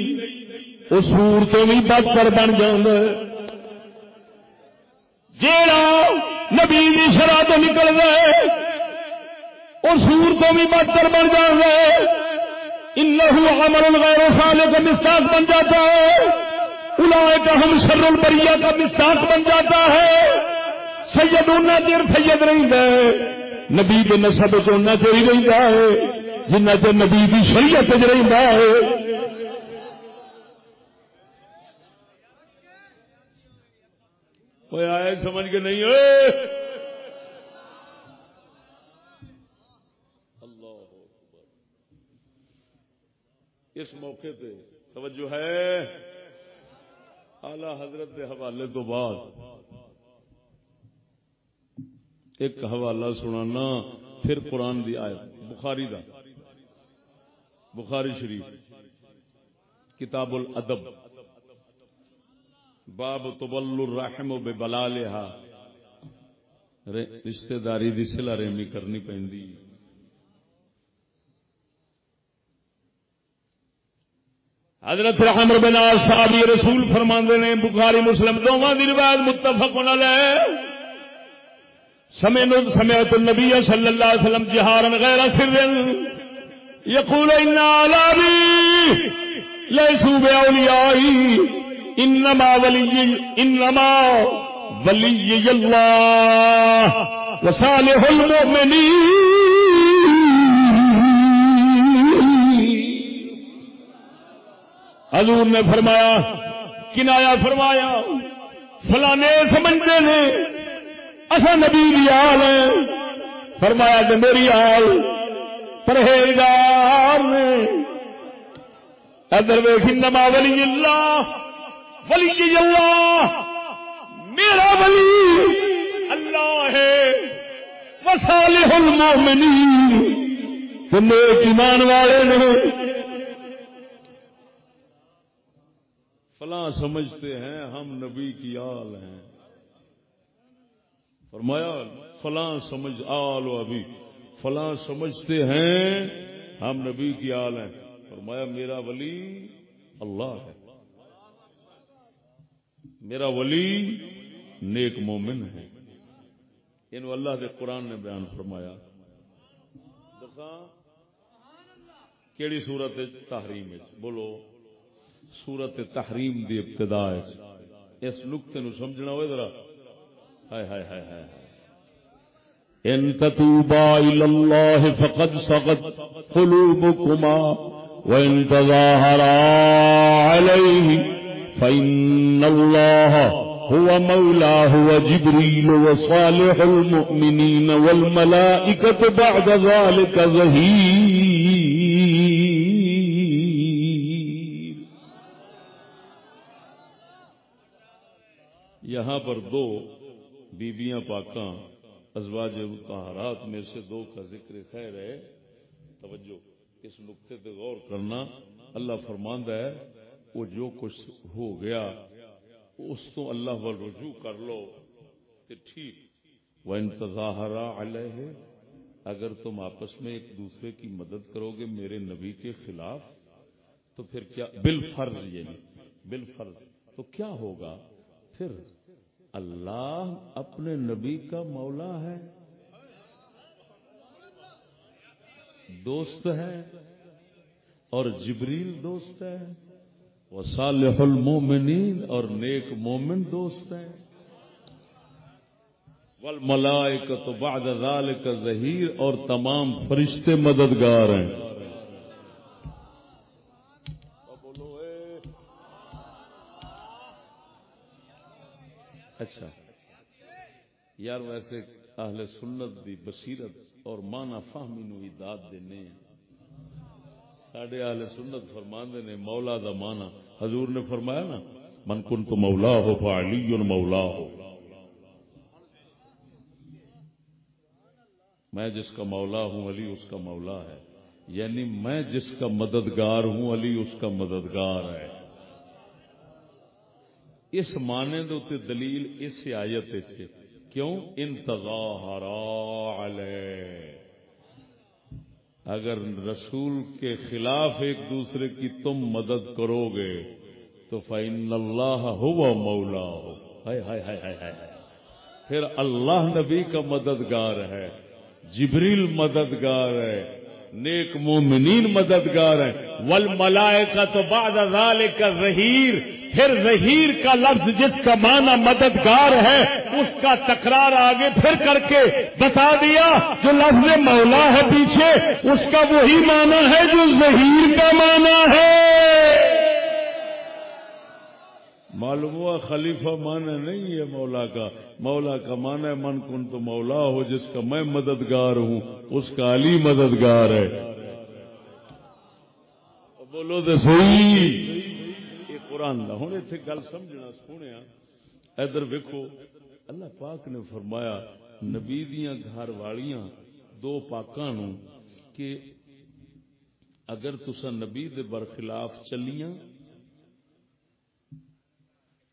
وہ سور تو بھی بد بن جانا جیڑا نبی دی شرح تو نکل گئے وہ سور تو بھی بد کر بن جانا ان عمل غیر صالح کا مستاق بن جاتا ہے الائے کا ہم شر البریہ کا مستاق بن جاتا ہے۔ سید اُنہ چر سید رہتا ہے۔ نبی کے نسب چنا چر ہی رہتا ہے۔ جنہ چر نبی کی شریعت رہتا ہے۔ کوئی آئے سمجھ کے نہیں ہوئے۔ اس موقع پہ توجہ ہے۔ اعلی حضرت کے حوالے تو بعد۔ ایک حوالہ سنانا، پھر قرآن دی آیت، بخاری دا۔ بخاری شریف۔ کتاب الادب۔ باب تبل الرحم و بے بلا رشتہ داری دی سلا ریمی کرنی پہندی۔ حضرت عمر بن صحابی رسول فرماندے نے، بخاری مسلم، دونوں دی روایت متفق علیہ۔ سمعت سمعت النبی صلی اللہ علیہ وسلم جہارا غیر سر. یقول ان علابی لیسوا باولیائی انما ولی انما ولی اللہ وصالح المؤمنین حضور نے فرمایا، کنایا فرمایا، فلانے سمجھتے نے اصا نبی بھی آل ہے فرمایا کہ میری آل پرہیزگار نے۔ ادر ویخ نما ولی اللہ ولی اللہ، میرا ولی اللہ ہے۔ وسالح المومنین تو نیک ایمان والے نے۔ فلاں سمجھتے ہیں، ہم نبی کی آل ہیں۔ فرمایا، فلاں سمجھ آل و ابھی فلاں سمجھتے ہیں، ہم نبی کی آل ہیں۔ فرمایا، میرا ولی اللہ ہے۔ میرا ولی نیک مومن ہے۔ ان اللہ کے قرآن نے بیان فرمایا۔ کیڑی صورت تحریم بولو سورت تحریم دی ابتدا اس نقطے نو سمجھنا ہوئے ذرا ہائے ہائے ہائے ہائے ان تتوبا الى الله فقد صغت قلوبكما وان تظاهرا عليه فان الله هو مولاه وجبريل وصالح المؤمنين والملائكة بعد ذلك ظهير یہاں پر دو بیبیاں پاکاں، ازواج متحرات میں سے دو کا ذکر خیر ہے۔ توجہ، اس نقطے پہ غور کرنا۔ اللہ فرماند ہے، وہ جو کچھ ہو گیا، اس تو اللہ پر رجوع کر لو۔ کہ ٹھیک۔ وہ انتظاہر علیہ اگر تم آپس میں ایک دوسرے کی مدد کرو گے میرے نبی کے خلاف، تو پھر کیا؟ بل فرض یعنی بل فرض تو کیا ہوگا؟ پھر اللہ اپنے نبی کا مولا ہے۔ دوست ہے اور جبریل دوست ہے۔ وہ صالح المومنین اور نیک مومن دوست ہے ول ملائکت بعد ذالک ظہیر اور تمام فرشتے مددگار ہیں۔ اچھا۔ یار ویسے اہل سنت دی بصیرت اور مانا فہمی نو داد دینے ہیں۔ سڈے اہل سنت فرماندے نے مولا دا مانا حضور نے فرمایا نا، من کن تو مولا ہو فعلی مولا ہو میں جس کا مولا ہوں علی، اس کا مولا ہے۔ یعنی میں جس کا مددگار ہوں علی، اس کا مددگار ہے۔ اس معنی دے دلیل اس آیت کیوں؟ انتظاہر علیہ۔ اگر رسول کے خلاف ایک دوسرے کی تم مدد کرو گے، تو فائن اللہ ہو مولا ہو ہائے ہائے ہائے ہائے ہائے۔ پھر اللہ نبی کا مددگار ہے، جبریل مددگار ہے، نیک مومنین مددگار ہے ول ملائے کا تو بعد کا ظہیر پھر ظہیر کا لفظ جس کا معنی مددگار ہے، اس کا تکرار آگے پھر کر کے بتا دیا، جو لفظ مولا ہے پیچھے، اس کا وہی معنی ہے جو ظہیر کا معنی ہے۔ معلوم ہوا خلیفہ مانا نہیں ہے مولا کا۔ مولا کا مانا ہے، من کن تو مولا ہو، جس کا میں مددگار ہوں، اس کا علی مددگار ہے۔ بولو تو صحیح۔ قرآن دا ہوں اتنے گل سمجھنا سونے ادھر ویکو اللہ پاک نے فرمایا، نبی دیا گھر والیاں دو پاکاں نو کہ اگر تسا نبی دے برخلاف چلیاں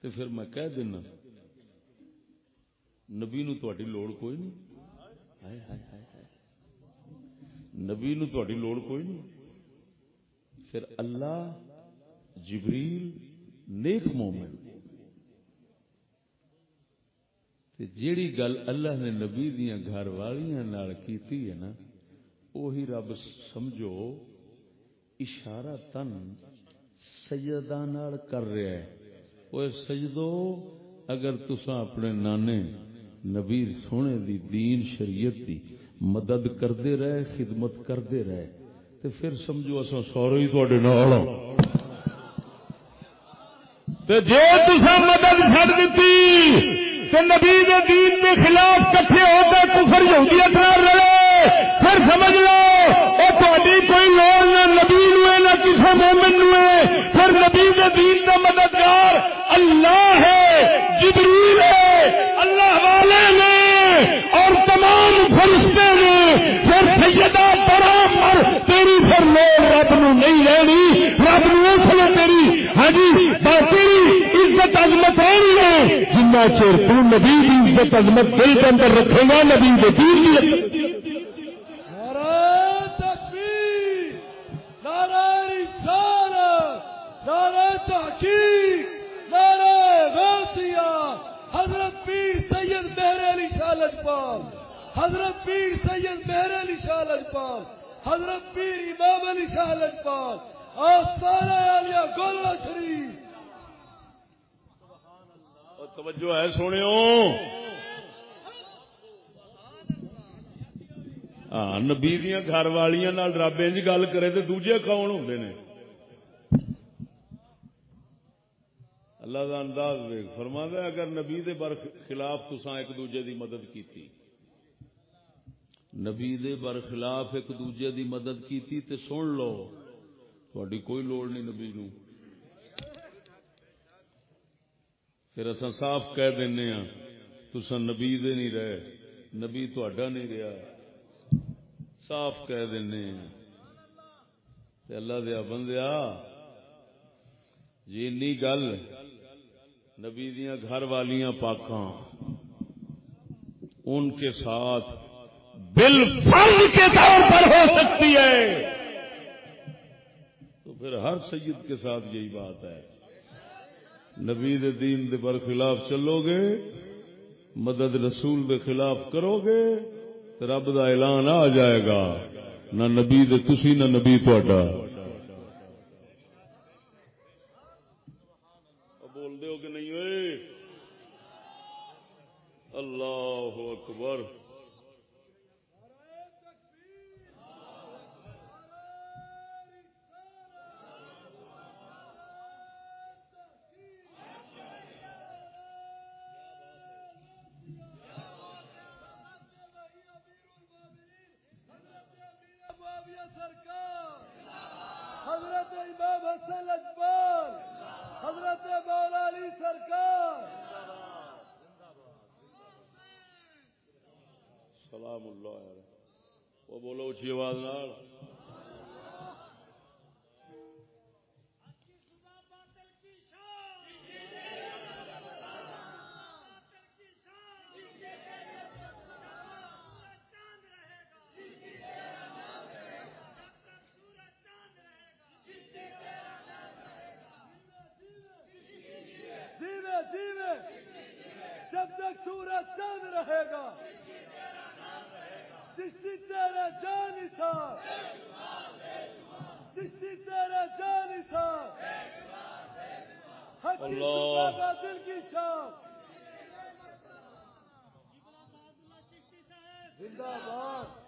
تو پھر میں کہہ دینا، نبی نو تہاڈی لوڑ کوئی نہیں۔ ہائے ہائے ہائے ہائے۔ نبی نو تہاڈی لوڑ کوئی نہیں۔ پھر اللہ، جبریل نیک مومن۔ جیڑی گل اللہ نے نبی دیا گھر والیاں کیتی ہے نا وہی رب سمجھو، اشارہ تن سجدہ نال کر رہا ہے۔ وہ سجدو، اگر تسا اپنے نانے نبی سونے دی دین شریعت دی مدد کرتے رہے، خدمت کرتے رہے تو پھر سمجھو اصا سورے ہی تھوڑے نال ہاں۔ جی تسا مدد چڑ دیتی نبی دے دین کے خلاف کٹھے ہو کے کفر یہودیت نہ رہے پھر سمجھ لو وہ تاری کوئی لوڑ نہ نبی نو نہ کسی مومن نو پھر نبی دے دین کا مددگار اللہ ہے، جبریل ہے، اللہ والے نے اور تمام فرشتے نے۔ پھر سیدہ تیری پھر لوگ رب نو نہیں رہنی، رب نو تیری ہاں جی تیری عزت عظمت رہی ہے۔ جنا چیر تو نبی کی عزت عظمت دل کے اندر رکھے گا، نبی کے دین کی حضرت پیر سید مہر علی شاہ لجپال، حضرت پیر سید مہر علی شاہ لجپال۔ حضرت پیر امام علی شاہ لجپال اور سارا گولہ شریف۔ توجہ ہے سونے ہاں نبی دیا گھر والیاں رب انج گل کرے تو دوجے کون ہوتے نے؟ اللہ کا انداز ویگ فرما دے اگر نبی دے بر خلاف تسا ایک دوجے دی مدد کی نبی دے بر خلاف ایک دوجے دی مدد کی تے سن لو۔ تھوڑی کوئی لوڑ نہیں نبی نو۔ پھر اصا صاف کہہ دینا ہاں، تسا نبی دے نہیں رہے، نبی تھوڑا نہیں رہا صاف کہہ دینے ہاں۔ اللہ دیا بندیا جی این گل نبی دیا گھر والیاں پاکاں، ان کے ساتھ بل کے طور پر ہو سکتی ہے۔ تو پھر ہر سید کے ساتھ یہی بات ہے۔ نبی دین دے برخلاف چلو گے، مدد رسول دے خلاف کرو گے تو رب دا اعلان آ جائے گا۔ نہ نبی تسی، نہ نبی تھوڑا بول دے ہو کہ نہیں ہوئے اللہ اکبر حضرت امام حسن اکبر حضرت مولا علی سرکار سلام اللہ علیہ وہ بولو اچھی آواز نال جیوے جیوے جب تک سورج چاند رہے گا چشتی تیرے جان نثار چشتی تیرے جان نثار حق کی اللہ۔ صبح دل کی شام زندہ باد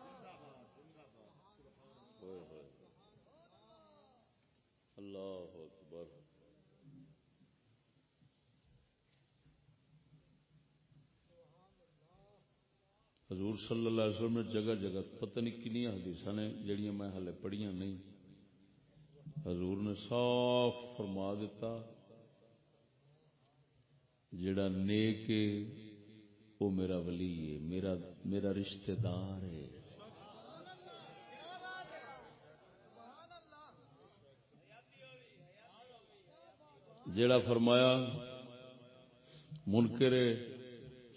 اللہ اکبر حضور صلی اللہ علیہ وسلم نے جگہ جگہ پتہ نہیں کنیا حدیث نے جڑیاں میں ہلے پڑھیاں نہیں۔ حضور نے صاف فرما دیتا جڑا نیک وہ میرا ولی ہے، میرا میرا رشتہ دار ہے۔ جیڑا فرمایا، منکر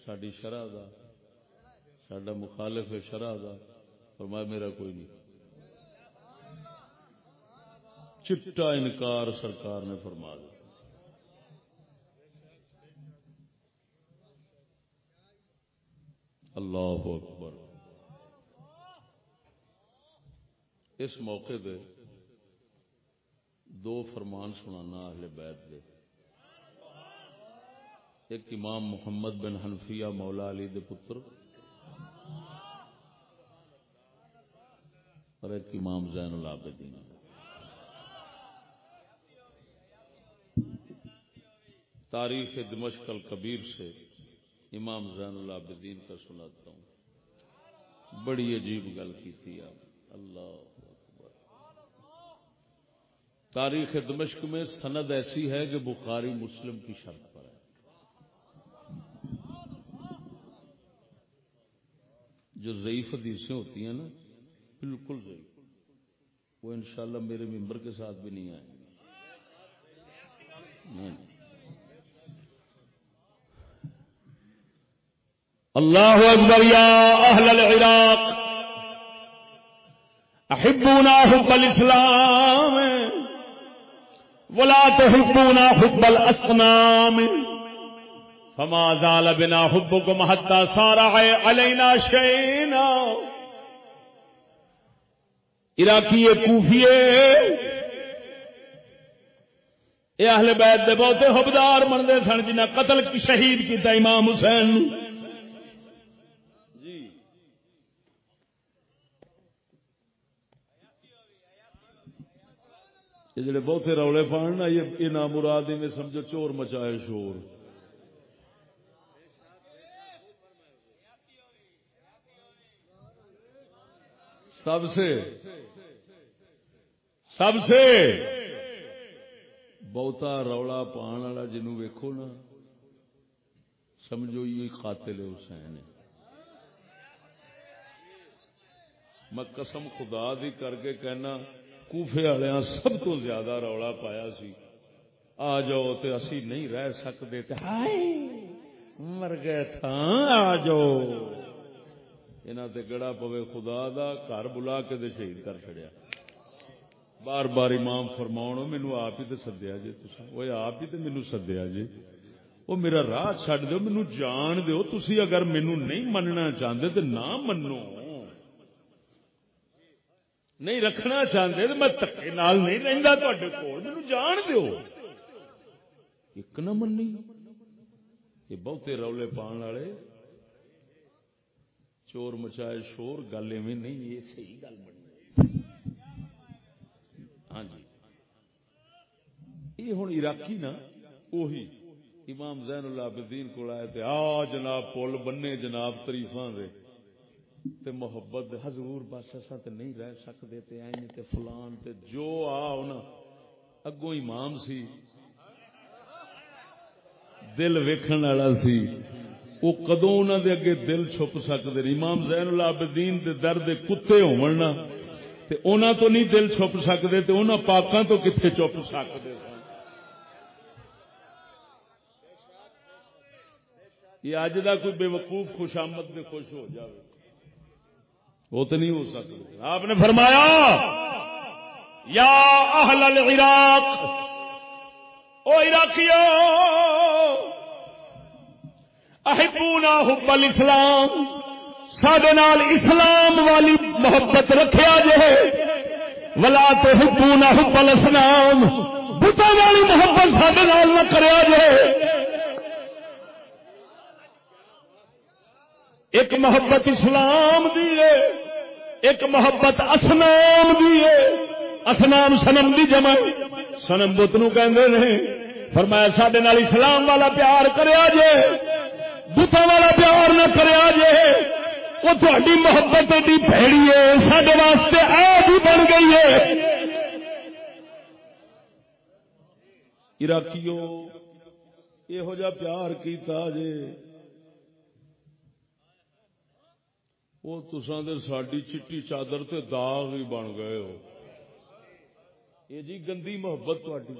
ساری شرح دا۔ سڈا مخالف ہے شرح دا، فرمایا میرا کوئی نہیں۔ چٹا انکار سرکار نے فرما دیا۔ اللہ اکبر۔ اس موقع پہ دو فرمان سنانا اہل بیت دے۔ ایک امام محمد بن حنفیہ مولا علی دے پتر اور ایک امام زین العابدین تاریخ دمشق الکبیر سے امام زین العابدین کا سناتا ہوں۔ بڑی عجیب گل کی تھی آپ۔ اللہ تاریخ دمشق میں سند ایسی ہے کہ بخاری مسلم کی شرط پر ہے۔ جو ضعیف حدیثیں ہوتی ہیں نا بالکل ضعیف وہ انشاءاللہ میرے ممبر کے ساتھ بھی نہیں آئیں ہاں گے جی۔ اللہ اکبر یا اہل العراق احبونا حب الاسلام، ولا تحبونا حب الاصنام فما زال بنا حبكم حتى صار علينا شيئا. عراقی کوفیے، یہ اہل بیت دے بہتے حبدار منتے سن جنہیں قتل کی شہید کیتا امام حسین۔ نو جی جڑے بہتے رولے پان نا، یہ نام مراد میں سمجھو چور مچائے شور۔ سب سے سب سے بہتا رولا پان والا جنوں ویکھو نا، سمجھو یہ قاتل حسین ہے۔ میں قسم خدا دی کر کے کہنا، کوفے والے سب تو زیادہ رولا پایا سی۔ آ جاؤ تے اسی نہیں رہ سکتے تے۔ ہائے، مر گئے تھا آ جاؤ۔ انہاں تے گڑا پوے خدا دا گھر بلا کے تے شہید کر چھڑیا۔ بار بار امام فرماؤ مینو آپ ہی تے سدیا جی وہ آپ ہی تے مینو سدیا جی۔ وہ میرا راہ چڈ دو مینو جان دو تسی اگر مینو نہیں مننا چاہتے تو نہ منو۔ نہیں رکھنا چاہتے تو میں تکے نال نہیں رہتا تے کول۔ مینو جان دیو ایک نہ منی۔ یہ بہتے رولے پان والے چور مچائے شور، گل ایویں نہیں، یہ صحیح گل بنی ہاں جی۔ یہ ہوں عراقی نا وہی امام زین العابدین کو آئے تے، آ جناب پل بنے جناب تریفاں دے۔ تے محبت دے، حضور بس اساں تے نہیں رہ سکدے تے این تے فلان تے جو آ انہاں اگوں امام سی، دل ویکھن والا سی۔ وہ کدوں انہاں دے اگے دل چھپ سکدے نے امام زین العابدین دے در دے کتے ہون نا، تے انہاں تو نہیں دل چھپ سکدے، تے انہاں پاکاں تو کتھے چھپ سکدے؟ سن یہ اج دا کوئی بے وقوف خوشامد میں خوش ہو جاوے۔ وہ تو نہیں ہو سکتا آپ نے فرمایا، یا اہل العراق، او عراقیو! احبونا حب الاسلام سادے نال اسلام والی محبت رکھیا جے۔ ولا تو حبونا حب الاسلام بتا والی محبت سادے نال نہ کریا جے۔ ایک محبت اسلام دی ہے۔ ایک محبت اسنام دی ہے۔ اسنام سنم دی جمع۔ سنم بت نو کہندے نے، فرمایا ساڈے نال اسلام والا پیار کریا جے۔ بتاں والا پیار نہ کریا جے وہ تہاڈی محبت ایڈی بھیڑی ہے، ساڈے واسطے آپ ہی بن گئی ہے۔ عراقیو یہو جا پیار کیتا جے۔ وہ تسان دے ساڈی چٹی چادر تے داغ ہی بن گئے ہو۔ یہ جی گندی محبت تھی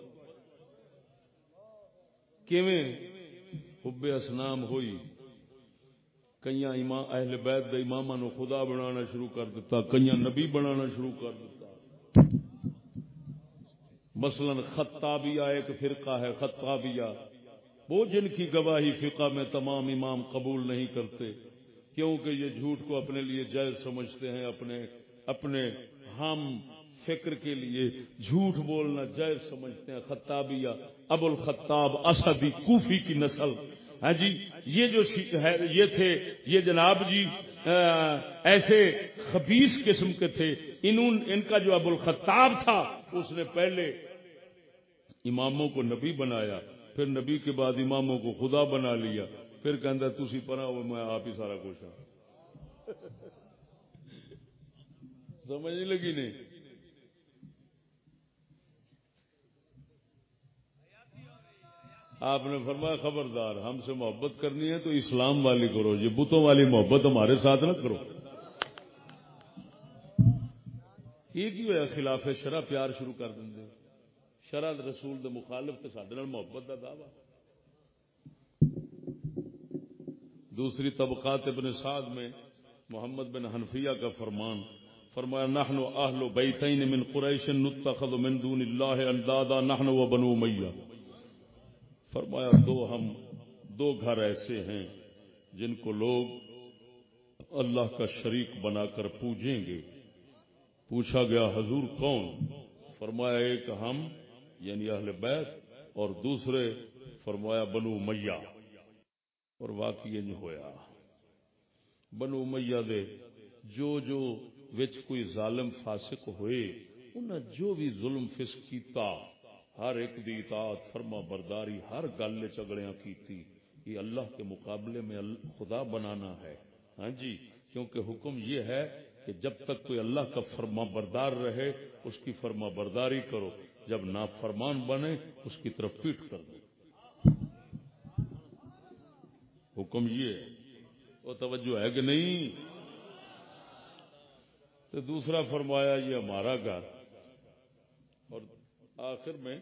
کیویں؟ حب اسنام ہوئی۔ کئی امام اہل بیت دے امام نو خدا بنانا شروع کر دیتا کئی نبی بنانا شروع کر دیتا مثلا خطابیہ ایک فرقہ ہے، خطابیہ۔ وہ جن کی گواہی فقہ میں تمام امام قبول نہیں کرتے، کیونکہ یہ جھوٹ کو اپنے لیے جائز سمجھتے ہیں، اپنے اپنے ہم فکر کے لیے جھوٹ بولنا جائز سمجھتے ہیں۔ خطابیہ ابو الخطاب اسدی کوفی کی نسل۔ ہاں جی یہ جو یہ تھے، یہ جناب جی ایسے خبیص قسم کے تھے۔ انہوں ان کا جو ابو الخطاب تھا، اس نے پہلے اماموں کو نبی بنایا، پھر نبی کے بعد اماموں کو خدا بنا لیا۔ پھر کہہ تھی پرا ہو، میں آپ ہی سارا کچھ ہوں سمجھ نہیں لگی نہیں؟ آپ نے فرمایا، خبردار، ہم سے محبت کرنی ہے تو اسلام والی کرو، یہ بتوں والی محبت ہمارے ساتھ نہ کرو. یہ کی ہوا خلاف شرح پیار شروع کر دیں شرح رسول دے مخالف تے سڈے محبت کا دعوی۔ دوسری طبقات ابن سعد میں محمد بن حنفیہ کا فرمان، فرمایا، نحن اہل بیتین من قریش نتخذ من دون اللہ اندادا، نحن و بنو میہ فرمایا، دو ہم، دو گھر ایسے ہیں جن کو لوگ اللہ کا شریک بنا کر پوجیں گے۔ پوچھا گیا، حضور کون؟ فرمایا، ایک ہم یعنی اہل بیت، اور دوسرے، فرمایا، بنو میہ اور واقعی انج ہویا۔ بنو میہ دے، جو جو وچ کوئی ظالم فاسق ہوئے، انہاں جو بھی ظلم فسق کیتا ہر ایک دی اطاعت، فرما برداری، ہر گل چگڑیاں کیتی، یہ اللہ کے مقابلے میں خدا بنانا ہے۔ ہاں جی کیونکہ حکم یہ ہے کہ جب تک کوئی اللہ کا فرما بردار رہے، اس کی فرما برداری کرو۔ جب نافرمان بنے، اس کی طرف پیٹ کر دو۔ حکم یہ ہے۔ وہ توجہ ہے کہ نہیں؟ تو دوسرا فرمایا، یہ ہمارا گھر آخر میں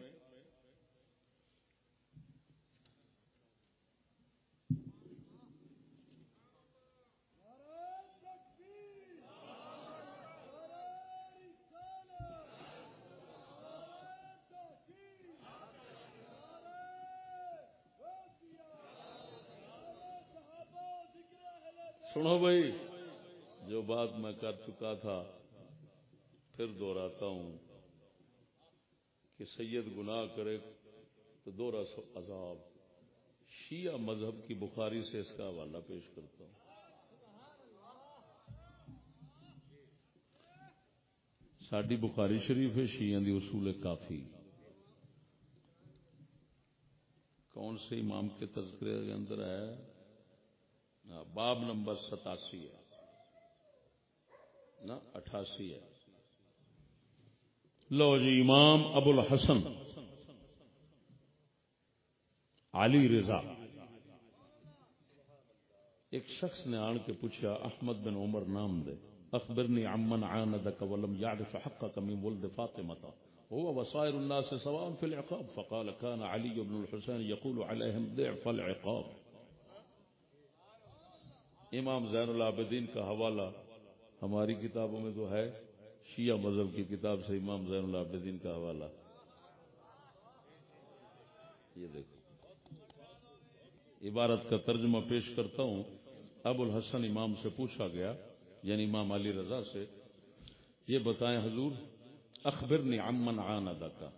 سنو بھائی جو بات میں کر چکا تھا پھر دوہراتا ہوں۔ کہ سید گناہ کرے تو دوہرا سو عذاب۔ شیعہ مذہب کی بخاری سے اس کا حوالہ پیش کرتا ہوں۔ ساری بخاری شریف ہے، شیعہ دی اصول کافی۔ کون سے امام کے تذکرے کے اندر ہے؟ ہاں، باب نمبر ستاسی ہے۔ نا، اٹھاسی ہے۔ لو جی امام ابو الحسن، علی رضا۔ ایک شخص نے آن کے پوچھا، احمد بن عمر نام دے۔ اخبرني عمن عاندك ولم يعرف حقك من ولد فاطمة هو وصائر الناس سواء في العقاب۔ فقال كان علي بن الحسين يقول عليهم ضعف العقاب۔ امام زین العابدین کا حوالہ ہماری کتابوں میں تو ہے۔ شیعہ مذہب کی کتاب سے امام زین العابدین کا حوالہ۔ یہ دیکھو۔ عبارت کا ترجمہ پیش کرتا ہوں۔ ابو الحسن امام سے پوچھا گیا یعنی امام علی رضا سے، یہ بتائیں حضور اخبر نے امن آن ادا کا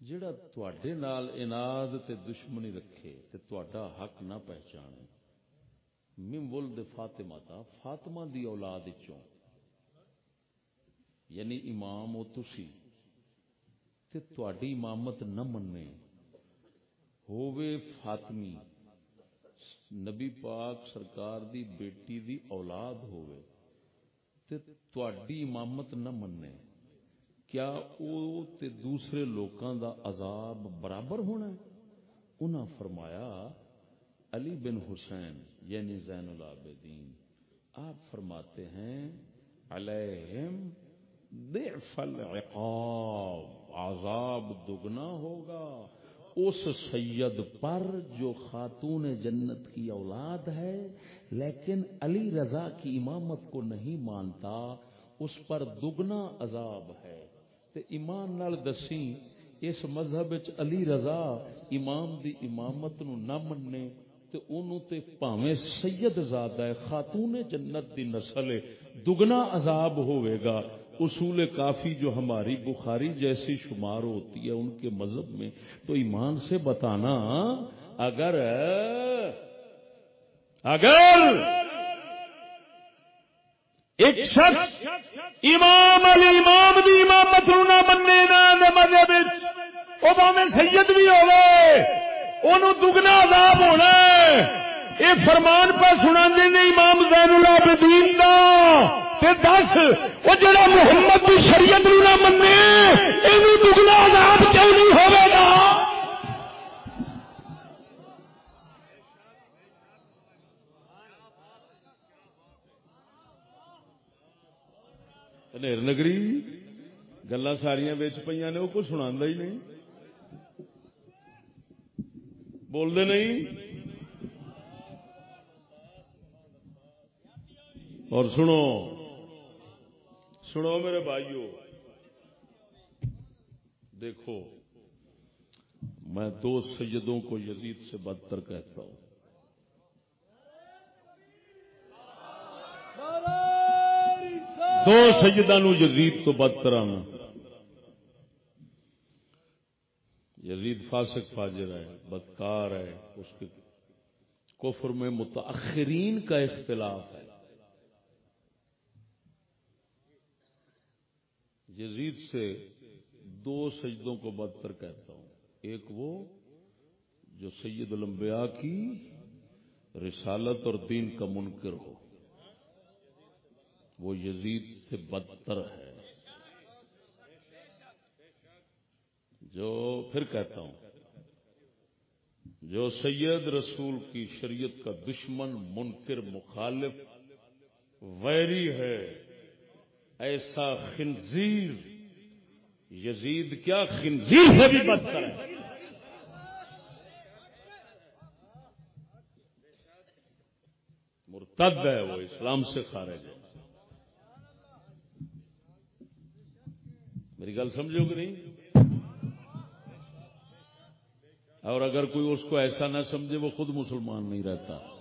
جڑا تواڈے نال اناد تے دشمنی رکھے تے تواڈا حق نہ پہچانے۔ من ولد فاطمہ تا، فاطمہ دی اولاد چوں یعنی امام او تسی، تے تواڈی امامت نہ مننے ہووے فاطمی، نبی پاک سرکار دی بیٹی دی اولاد ہوئے تے تواڈی امامت نہ مننے کیا او تے دوسرے لوکاں دا عذاب برابر ہونا ہے؟ انہاں فرمایا، علی بن حسین یعنی زین العابدین، آپ فرماتے ہیں، علیہم ضعف العقاب، عذاب دگنا ہوگا۔ اس سید پر جو خاتون جنت کی اولاد ہے، لیکن علی رضا کی امامت کو نہیں مانتا، اس پر دگنا عذاب ہے۔ تے ایمان نال دسی اس مذہب علی رضا امام دی امامت نو نہ مننے، تے اونوں تے پاویں سید زادہ ہے خاتون جنت دی نسل ہے دگنا عذاب ہوئے گا۔ اصول کافی جو ہماری بخاری جیسی شمار ہوتی ہے ان کے مذہب میں، تو ایمان سے بتانا، اگر اگر ایک شخص امام علی، امام دی امامت نہ مننے، نہ مذہب وہ باویں سید بھی ہوئے انہوں دگنا عذاب ہونا یہ فرمان پر سنا دے امام زین العابدین دا۔ تے دس وہ جڑا محمد کی شریعت نو نہ منے یہ دگنا عذاب کیوں نہیں ہوے گا؟ نیر نگری گلا ساریا بچ پہ نے وہ کچھ سنا ہی نہیں۔ بولتے نہیں۔ اور سنو سنو میرے بھائیو، دیکھو، میں دو سیدوں کو یزید سے بدتر کہتا ہوں۔ دو سیدہ نو یزید تو بدتر آنا یزید فاسق فاجر ہے، بدکار ہے، اس کے کفر میں متاخرین کا اختلاف ہے۔ یزید سے دو سجدوں کو بدتر کہتا ہوں۔ ایک وہ جو سید الانبیاء کی رسالت اور دین کا منکر ہو۔ وہ یزید سے بدتر ہے۔ جو پھر کہتا ہوں، جو سید رسول کی شریعت کا دشمن، منکر، مخالف، ویری ہے۔ ایسا خنزیر، یزید کیا خنزیر سے بھی بدتر ہے مرتد ہے وہ، اسلام سے خارج ہے۔ میری گل سمجھو کہ نہیں؟ اور اگر کوئی اس کو ایسا نہ سمجھے، وہ خود مسلمان نہیں رہتا۔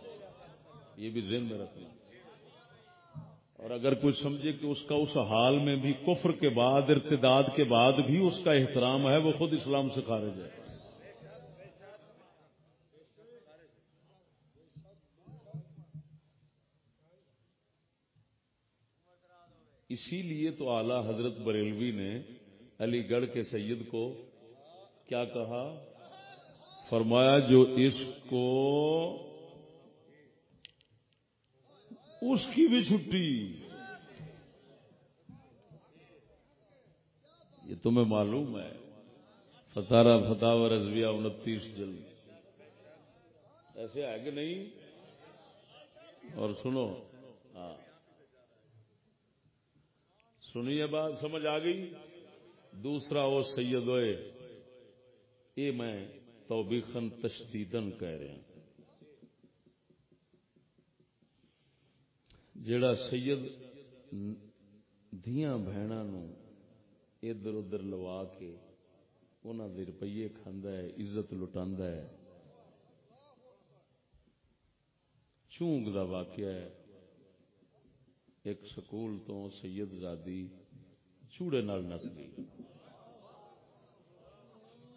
یہ بھی ذہن میں رکھنا۔ اور اگر کوئی سمجھے کہ اس کا اس حال میں بھی کفر کے بعد، ارتداد کے بعد بھی اس کا احترام ہے، وہ خود اسلام سے خارج ہے۔ اسی لیے تو اعلی حضرت بریلوی نے علی گڑھ کے سید کو کیا کہا؟ فرمایا، جو اس کو اس کی بھی چھٹی۔ یہ تمہیں معلوم ہے۔ فتارہ فتح و رضویہ انتیس جلد۔ ایسے ہے کہ نہیں؟ اور سنو۔ ہاں۔ سنیے بات، سمجھ آ گئی؟ دوسرا وہ سید ہوئے یہ میں توبیخن تشدیدن کہہ رہا ہوں۔ جڑا سید دیا بہنوں ادھر ادھر لوا کے انہوں دے روپیے کھانا ہے، عزت لٹا ہے۔ چونگ دا واقعہ ہے، ایک سکول تو سید زادی چوڑے نال نس گئی۔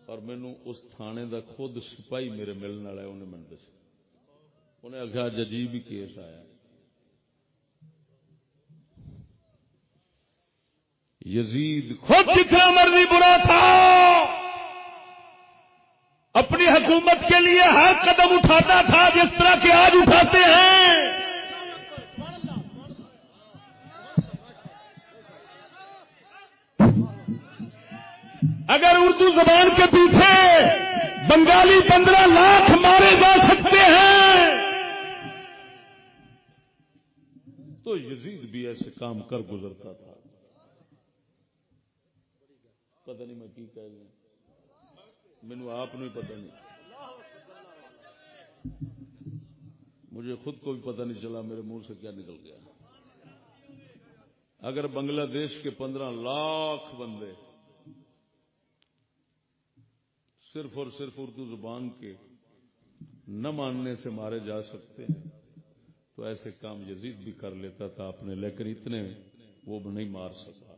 اور مینو اس تھانے دا خود سپاہی میرے ملنے والا انہیں من دس انہیں آخیا ججیب ہی کیس آیا۔ یزید خود جتنا مرضی برا تھا، اپنی حکومت کے لیے ہر قدم اٹھاتا تھا جس طرح کے آج اٹھاتے ہیں۔ اگر اردو زبان کے پیچھے بنگالی پندرہ لاکھ مارے جا سکتے ہیں، تو یزید بھی ایسے کام کر گزرتا تھا۔ پتہ نہیں میں کی کہہ لوں مینو آپ نہیں پتہ نہیں۔ مجھے خود کو بھی پتہ نہیں چلا میرے منہ سے کیا نکل گیا۔ اگر بنگلہ دیش کے پندرہ لاکھ بندے صرف اور صرف اردو زبان کے نہ ماننے سے مارے جا سکتے ہیں، تو ایسے کام یزید بھی کر لیتا تھا اپنے، لیکن اتنے وہ نہیں مار سکا۔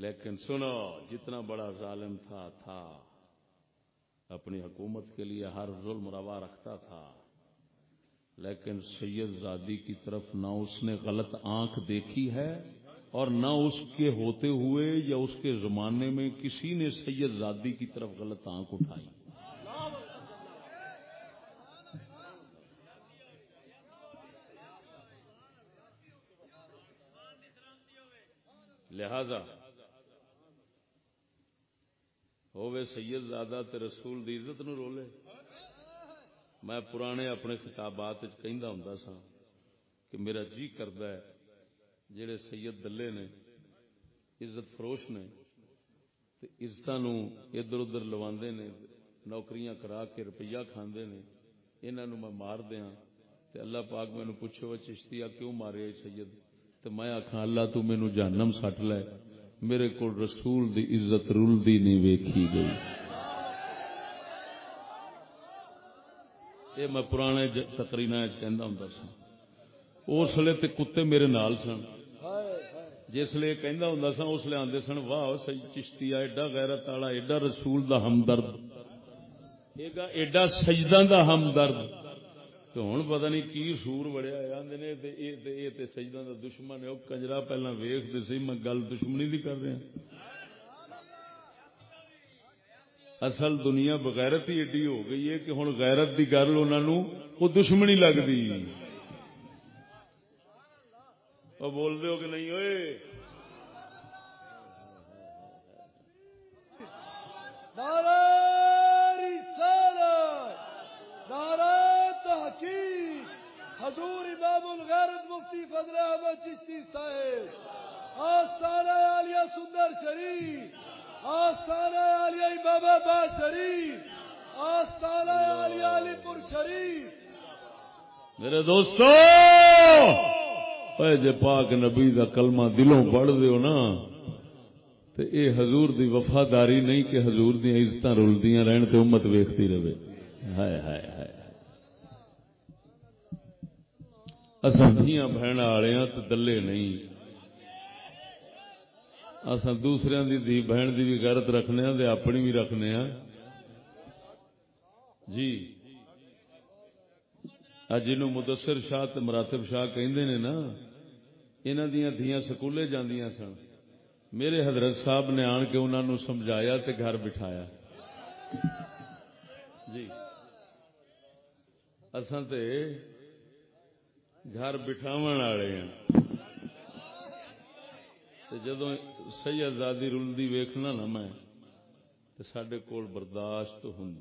لیکن سنو، جتنا بڑا ظالم تھا تھا۔ اپنی حکومت کے لیے ہر ظلم روا رکھتا تھا۔ لیکن سید زادی کی طرف نہ اس نے غلط آنکھ دیکھی ہے اور نہ اس کے ہوتے ہوئے یا اس کے زمانے میں کسی نے سید زادی کی طرف غلط آنکھ اٹھائی۔ لہذا ہوے سید زادہ تے رسول دی عزت نو رولے۔ میں پرانے اپنے خطابات وچ کہندا ہوندا سا کہ میرا جی کردا ہے، جڑے سید دلے نے، عزت فروش نے، تے عزتاں نو ادھر ادھر لواندے نے، نوکریاں کرا کے روپیہ کھاندے نے، انہاں نو میں مار دیاں۔ تے اللہ پاک مینوں پوچھو چشتیا کیوں مارے سید؟ تے میں آکھاں، اللہ تو مینوں جہنم سٹ لے۔ میرے کو رسول دی عزت رلدی نہیں ویکھی گئی۔ یہ میں پرانے تقرینا کہندا ہوندا سا اس لیے تے کتے میرے نال سن۔ جس لیے کہندا ہوندا سا اس لیے آندے سن، واہ سی چشتی، ایڈا غیرت والا، ایڈا رسول دا ہمدرد۔ ایڈا سجدہ دا ہمدرد۔ تو ہوں پتہ نہیں کی سور بڑیا آدھے نے سجدہ دا دشمن ہے وہ کنجرا پہلا ویخ سی، میں گل دشمنی دی کر رہا ہاں۔ اصل دنیا بغیرت ہی ایڈی ہو گئی ہے کہ ہوں غیرت دی گل انہوں وہ دشمنی لگتی وہ بول دے ہو کہ نہیں ہوئے نعرہ رسالت نعرہ تحقیق حضور امام الغیرت مفتی فضل احمد چشتی صاحب آستانہ عالیہ سندر شریف آستانہ عالیہ امام با شریف آستانہ عالیہ علی پور شریف۔ میرے دوستو، اے جے پاک نبی دا کلمہ دلوں پڑھ دیو نا، تے اے حضور دی وفاداری نہیں کہ حضور دی عزت رلدیاں رہن تے امت ویکھتی رہے۔ ہائے ہائے۔ ہائے اصل بہن والے ہاں تو دلے نہیں۔ اصل دوسرے دی دھی بہن دی بھی غیرت رکھنے ہاں تے اپنی بھی رکھنے ہاں جی۔ اج جنوں مدثر شاہ تے مراتب شاہ کہندے نے نا، انہاں دیاں دھیاں سکولے جاندیاں سن۔ میرے حضرت صاحب نے آن کے انہوں نے سمجھایا تے گھر بٹھایا۔ جی۔ اصل تے گھر بٹھاو والے ہیں۔ جدو سی آزادی رلدی ویکھنا نا میں سڈے کول برداشت ہوں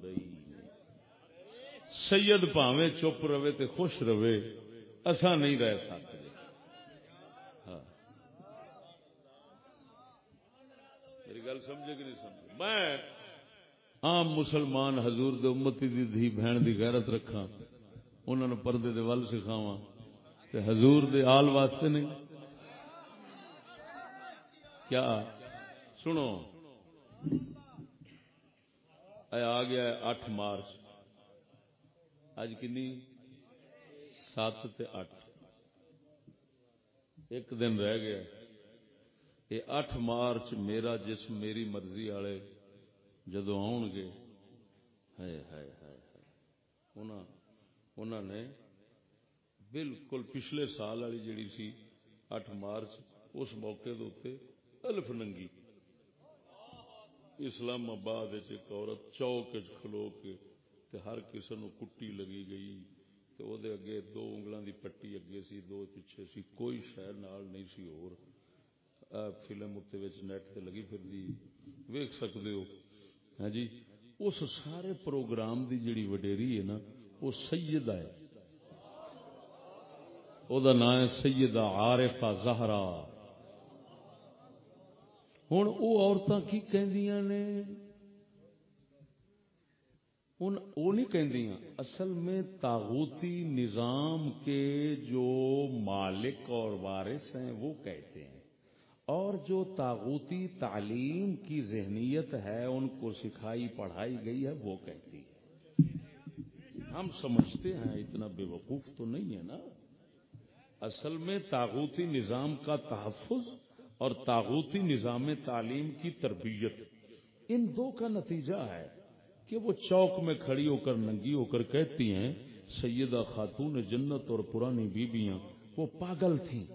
سید پاوے چپ رہے تے خوش رہے اسا نہیں رہ سکتے ہاں۔ میری گل سمجھے کہ نہیں سمجھے؟ میں عام مسلمان حضور دے امتی دی دھی بہن دی غیرت رکھا انہوں نے پردے دے ول سکھاوا تے حضور دے آل واسطے نہیں۔ کیا؟ سنو۔ اے آ گیا ہے اٹھ مارچ۔ اج کنی؟ سات تے اٹھ۔ ایک دن رہ گیا۔ یہ اٹھ مارچ میرا جسم میری مرضی والے جدو آن گے ہائے ہائے ہائے۔ ہائے انہوں نے بالکل پچھلے سال والی جڑی سی اٹھ مارچ، اس موقع دے الف ننگی۔ اسلام آباد ایک عورت چوک کھلو کے تے ہر کسی نو کٹی لگی گئی تے او دے اگے دو انگلاں دی پٹی اگے سی، دو پیچھے سی، کوئی شہر نال نہیں سی اور فلم اتنے نیٹ تے لگی پھر دی ویک سکتے ہو۔ ہاں جی اس سارے پروگرام دی جڑی وڈیری ہے نا، وہ سیدہ ہے او دا نام ہے سیدہ عارفہ زہرا ہوں وہ عورتیں کی کہندیاں نے وہ نہیں کہندیاں اصل میں تاغوتی نظام کے جو مالک اور وارث ہیں وہ کہتے ہیں اور جو تاغوتی تعلیم کی ذہنیت ہے ان کو سکھائی پڑھائی گئی ہے وہ کہتی ہے ہم سمجھتے ہیں، اتنا بے وقوف تو نہیں ہے نا۔ اصل میں تاغوتی نظام کا تحفظ اور تاغوتی نظام تعلیم کی تربیت۔ ان دو کا نتیجہ ہے کہ وہ چوک میں کھڑی ہو کر ننگی ہو کر کہتی ہیں، سیدہ خاتون جنت اور پرانی بیبیاں وہ پاگل تھیں۔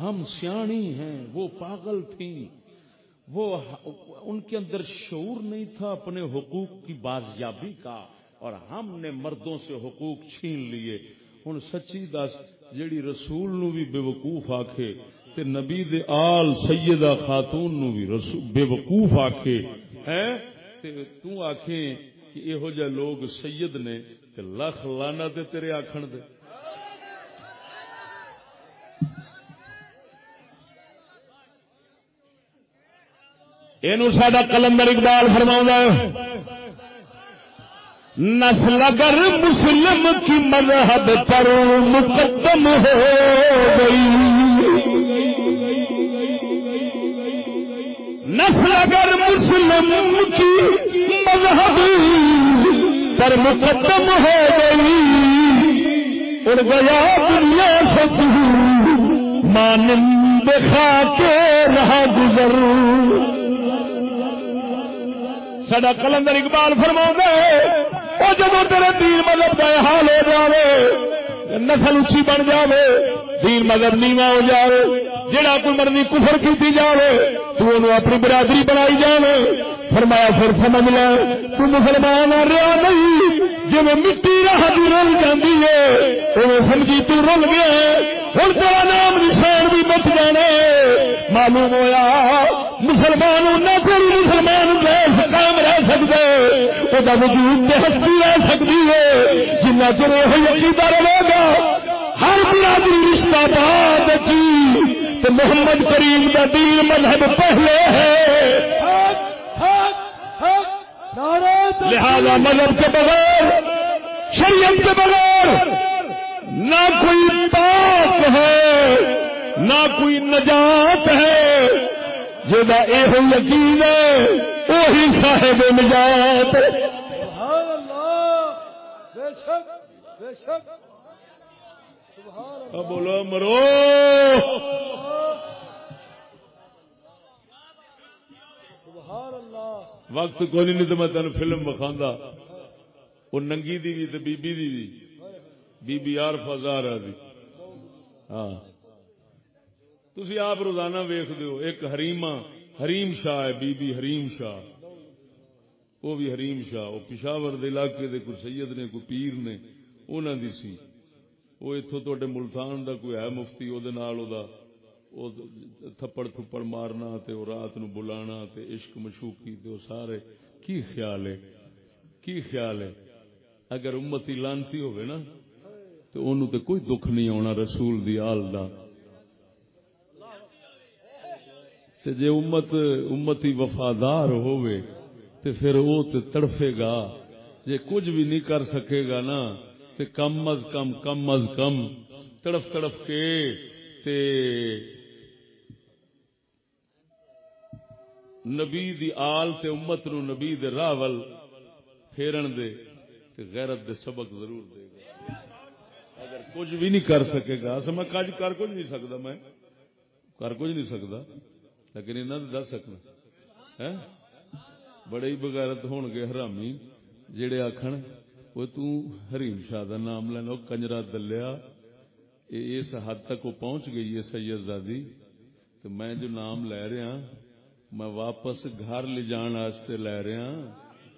ہم سیانی ہیں، وہ پاگل تھیں۔ وہ ان کے اندر شعور نہیں تھا اپنے حقوق کی بازیابی کا، اور ہم نے مردوں سے حقوق چھین لیے۔ ہوں سچی دس جیڑی رسول نو بھی بے وقوف آکھے، تے نبی دے آل سیدہ خاتون نو بھی بے وقوف آکھے، ہیں؟ تے تو آکھیں کہ یہو جہ لوگ سید نے، تے لکھ لانا تے تیرے آکھن دے۔ یہ سڈا کلندر اقبال فرما نسل اگر مسلم کی مذہب پر مقدم ہو گئی۔ نسل اگر مسلم کی مذہب پر مقدم ہو گئی۔ اڑ گیا دنیا سے مانند خا کے رہا گزر۔ سڈا کلندر اقبال فرما وہ جب تیرے دین مطلب حال ہو جائے نسل اچھی بن جائے دین مذہب نیوا ہو جائے جہاں کوئی مرضی کفر کی جائے تو انہوں اپنی برادری بنائی جائے فرمایا، پھر سمجھ لے، تو مسلمان رہا نہیں جی مٹی راہ بھی رل جاتی ہے وہ سمجھی تو رل گیا ہوں تیرا نام نشان بھی مت جانا معلوم ہوا مسلمان نہ، کوئی مسلمان دیش قائم رہ سکتے وہ وجود ہستی رہ سکتی ہے۔ جنہ چر یہ عقیدہ رہے گا، ہر برادری رشتہ بات تو محمد کریم کا دین مذہب پہلے ہے۔ لہذا مذہب کے بغیر شریعت کے بغیر نہ کوئی پاک ہے نہ کوئی نجات ہے۔ جا یہ یقین ہے وہی صاحب نجات۔ اب بولو مرو۔ وقت کوئی نہیں تو میں تین فلم بخا وہ ننگی دی بھی تے بی بی دی بھی بی بی آر فزار دی۔ ہاں۔ تھی آپ روزانہ ویخ دیو ایک حریمہ حریم شاہ ہے بی بی حریم شاہ۔ وہ بھی حریم شاہ وہ پشاور دے علاقے دے کوئی سید نے کوئی پیر نے انہوں دی سی۔ وہ اتوں تے ملتان دا کوئی ہے مفتی وہ وہ تھپڑ تھپڑ مارنا تے وہ رات نو بلانا تے عشق مشوقی تے وہ سارے۔ کی خیال ہے؟ کی خیال ہے؟ اگر امتی لانتی ہوئے نا تو انہوں تے کوئی دکھ نہیں آنا رسول دی آل دا۔ تے جے امت، امتی وفادار ہوئے تے پھر وہ تے تڑفے گا۔ جے کچھ بھی نہیں کر سکے گا نا تے کم از کم کم از کم، تڑف تڑف کے تے نبی دی آل تے امت نو نبی دے راول پھیرن دے تے غیرت دے سبق ضرور دے گا۔ اگر کچھ بھی نہیں کر سکے گا میں کج کر کچھ نہیں سکتا میں، کر کچھ نہیں سکتا، لیکن انہوں نے دس سکنا۔ بڑے ہی بغیرت ہون گے حرامی، جڑے آخن وہ تریم شاہ کا نام لینا کنجرا دلیا۔ اس حد تک وہ پہنچ گئی ہے سید زادی۔ تو میں جو نام لے رہا ہاں، میں واپس گھر لے جان واسطے لے رہا ہاں،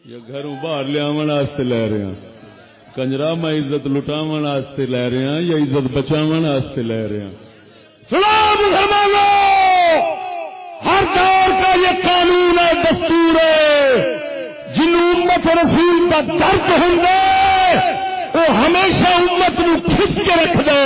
یا گھروں باہر لیا واسطے لے رہا ہاں۔ کنجرا میں عزت لٹاو واسطے لے رہا یا عزت بچاو واسطے لے رہا ہر دور کا یہ قانون ہے، دستور ہے۔ جنوں امت رسول کا درد ہوں وہ ہمیشہ امت نو کھچ کے رکھ دے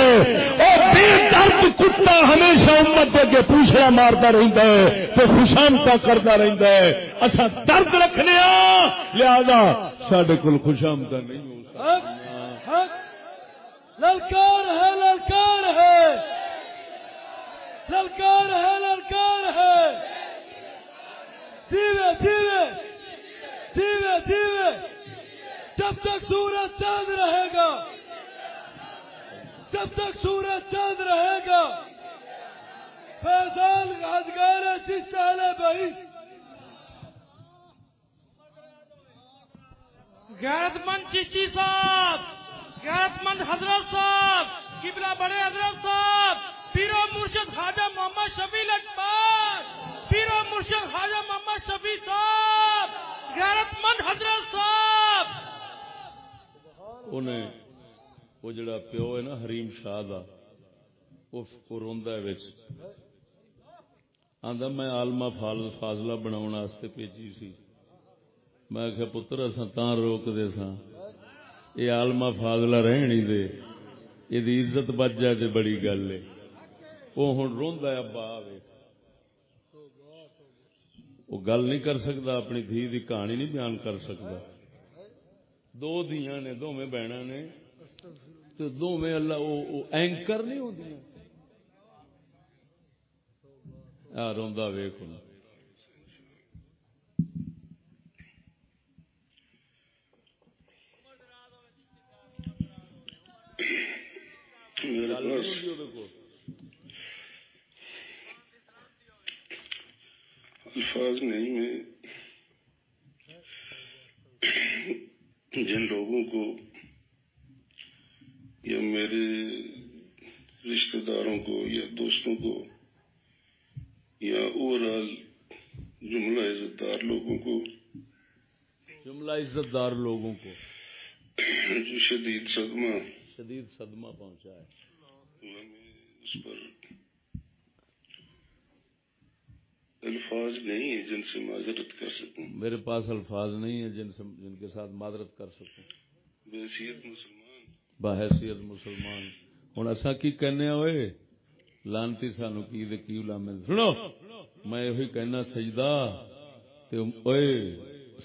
اور بے درد کتا ہمیشہ امت کے پوچھنا مارتا رہتا ہے تو خوشامتا کرتا رہتا ہے۔ اصا درد رکھنے ہاں، لہذا سڈے کو خوشامتا نہیں ہو سکتا۔ للکار ہے للکار ہے۔ للکار ہے للکار ہے۔ دیوے دیوے دیوے دیوے جب تک سورج چاند رہے گا، جب تک سورج چاند رہے گا، فیضان ادگار جس پہلے بہش غیرت مند چشتی صاحب غیرت مند حضرت صاحب، قبلہ بڑے حضرت صاحب پیرو مرشد خواجہ محمد شفیع لٹپال پیرو مرشد خواجہ محمد شفیع صاحب۔ غیرت مند حضرت صاحب! انہیں وہ جڑا پیو ہے نا حریم شاہ دا، وہ روندا ہے وچ۔ آندا میں عالمہ فاضلہ بناون واسطے بھیجی سی۔ میں کہ پتر، اساں تاں روک دے ساں۔ اے عالمہ فاضلہ رہن ہی دے۔ یہ عزت بچ جائے تے بڑی گل ہے۔ وہ ہن روندا ہے، ابا آوے۔ وہ گل نہیں کر سکتا، اپنی دھی دی کہانی نہیں بیان کر سکتا۔ دو دیا نے دو میں بہنا نے تو دو میں اللہ، وہ اینکر نہیں ہوتی روا ویخ میرے پاس الفاظ نہیں میں جن لوگوں کو یا میرے رشتہ داروں کو یا دوستوں کو یا اوور آل جملہ عزت دار لوگوں کو جملہ عزت دار لوگوں کو جو شدید صدمہ شدید صدمہ پہنچا ہے۔ اس پر الفاظ نہیں ہیں جن سے معذرت کر سکوں۔ میرے پاس الفاظ نہیں ہیں جن سے جن کے ساتھ معذرت کر سکوں۔ بحثیت مسلمان۔ بحیثیت مسلمان۔ ہوں اصا کی کہنے ہوئے لانتی سانو کی دے کی سنو میں یہ کہنا سجدہ۔ تے اوئے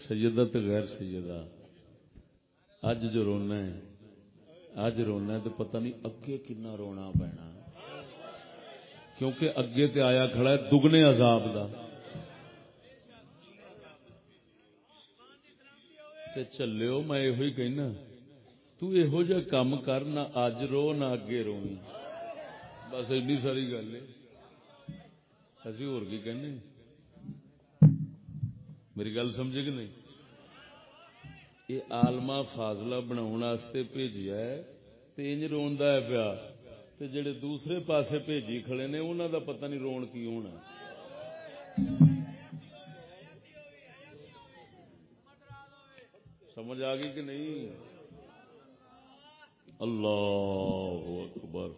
سجدہ تے غیر سجدہ۔ اج جو رونا ہے اج رونا ہے تو پتہ نہیں اگے کنا رونا پینا۔ کیونکہ اگے تے آیا کھڑا ہے دگنے عذاب دا۔ تے چلو میں یہ کہنا، تو یہو جہ کام کر، نہ اج رو، نہ اگے رو بس ایڈی ساری گل ہے۔ اسی ہور کی کہنے؟ میری گل سمجھے کہ نہیں؟ یہ آلما فاضلہ بنا بھیجیا ہے، تے انج روندا ہے پیا۔ تے جڑے دوسرے پاسے بھیجی کھڑے نے، انہاں دا پتہ نہیں رون کی ہونا۔ سمجھ آ گئی کہ نہیں؟ اللہ اکبر۔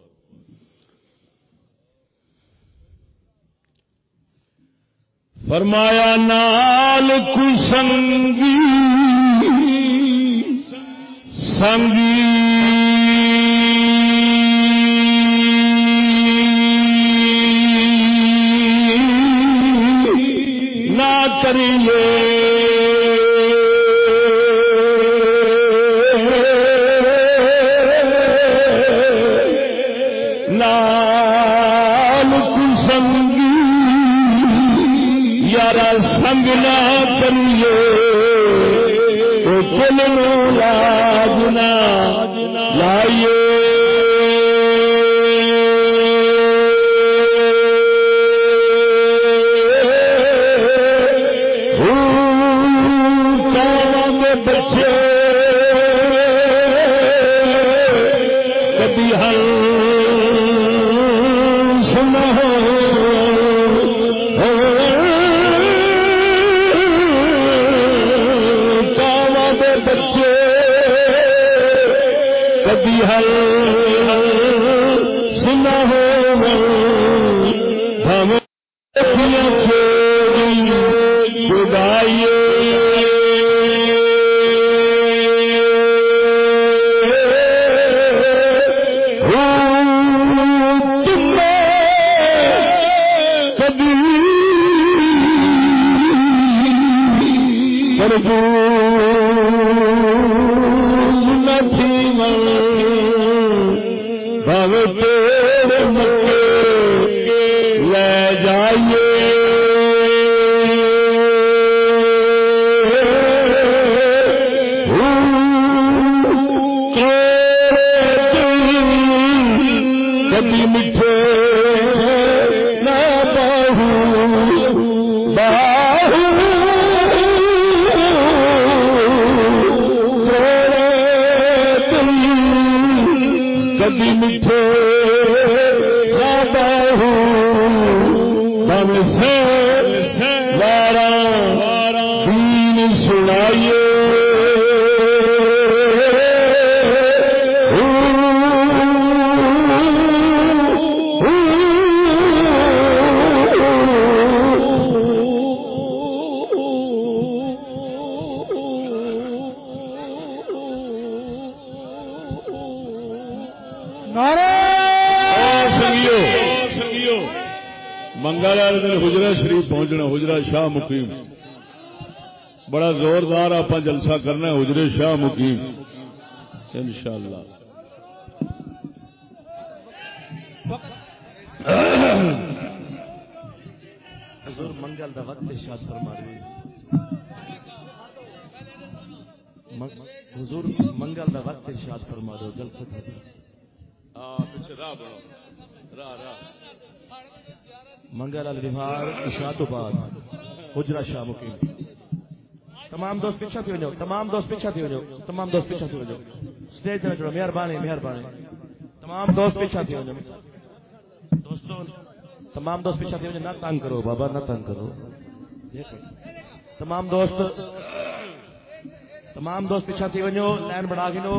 فرمایا، نال کسنگی سنگی کریے نال کسنگی یارا سنگ نہ کریے۔ تو دل نو شاہ مقیم۔ بڑا زوردار آپ جلسہ کرنا ہے حجرے شاہ مقیم۔ انشاءاللہ۔ حضور منگل دا وقت ارشاد فرما رہے حضور منگل دا وقت ارشاد فرما رہے جلسہ منگل وال وہار اشاعت تو بعد۔ حجرا شاہ مقیم تمام دوست پیچھا تھی وجو تمام دوست پیچھا تھی وجو تمام دوست پیچھا تھی وجو سٹیج تے چڑھو مہربانی مہربانی۔ تمام دوست پیچھا تھی وجو دوستو تمام دوست پیچھا تھی وجو نہ تنگ کرو بابا، نہ تنگ کرو۔ تمام دوست تمام دوست پیچھا تھی وجو لائن بڑھا گنو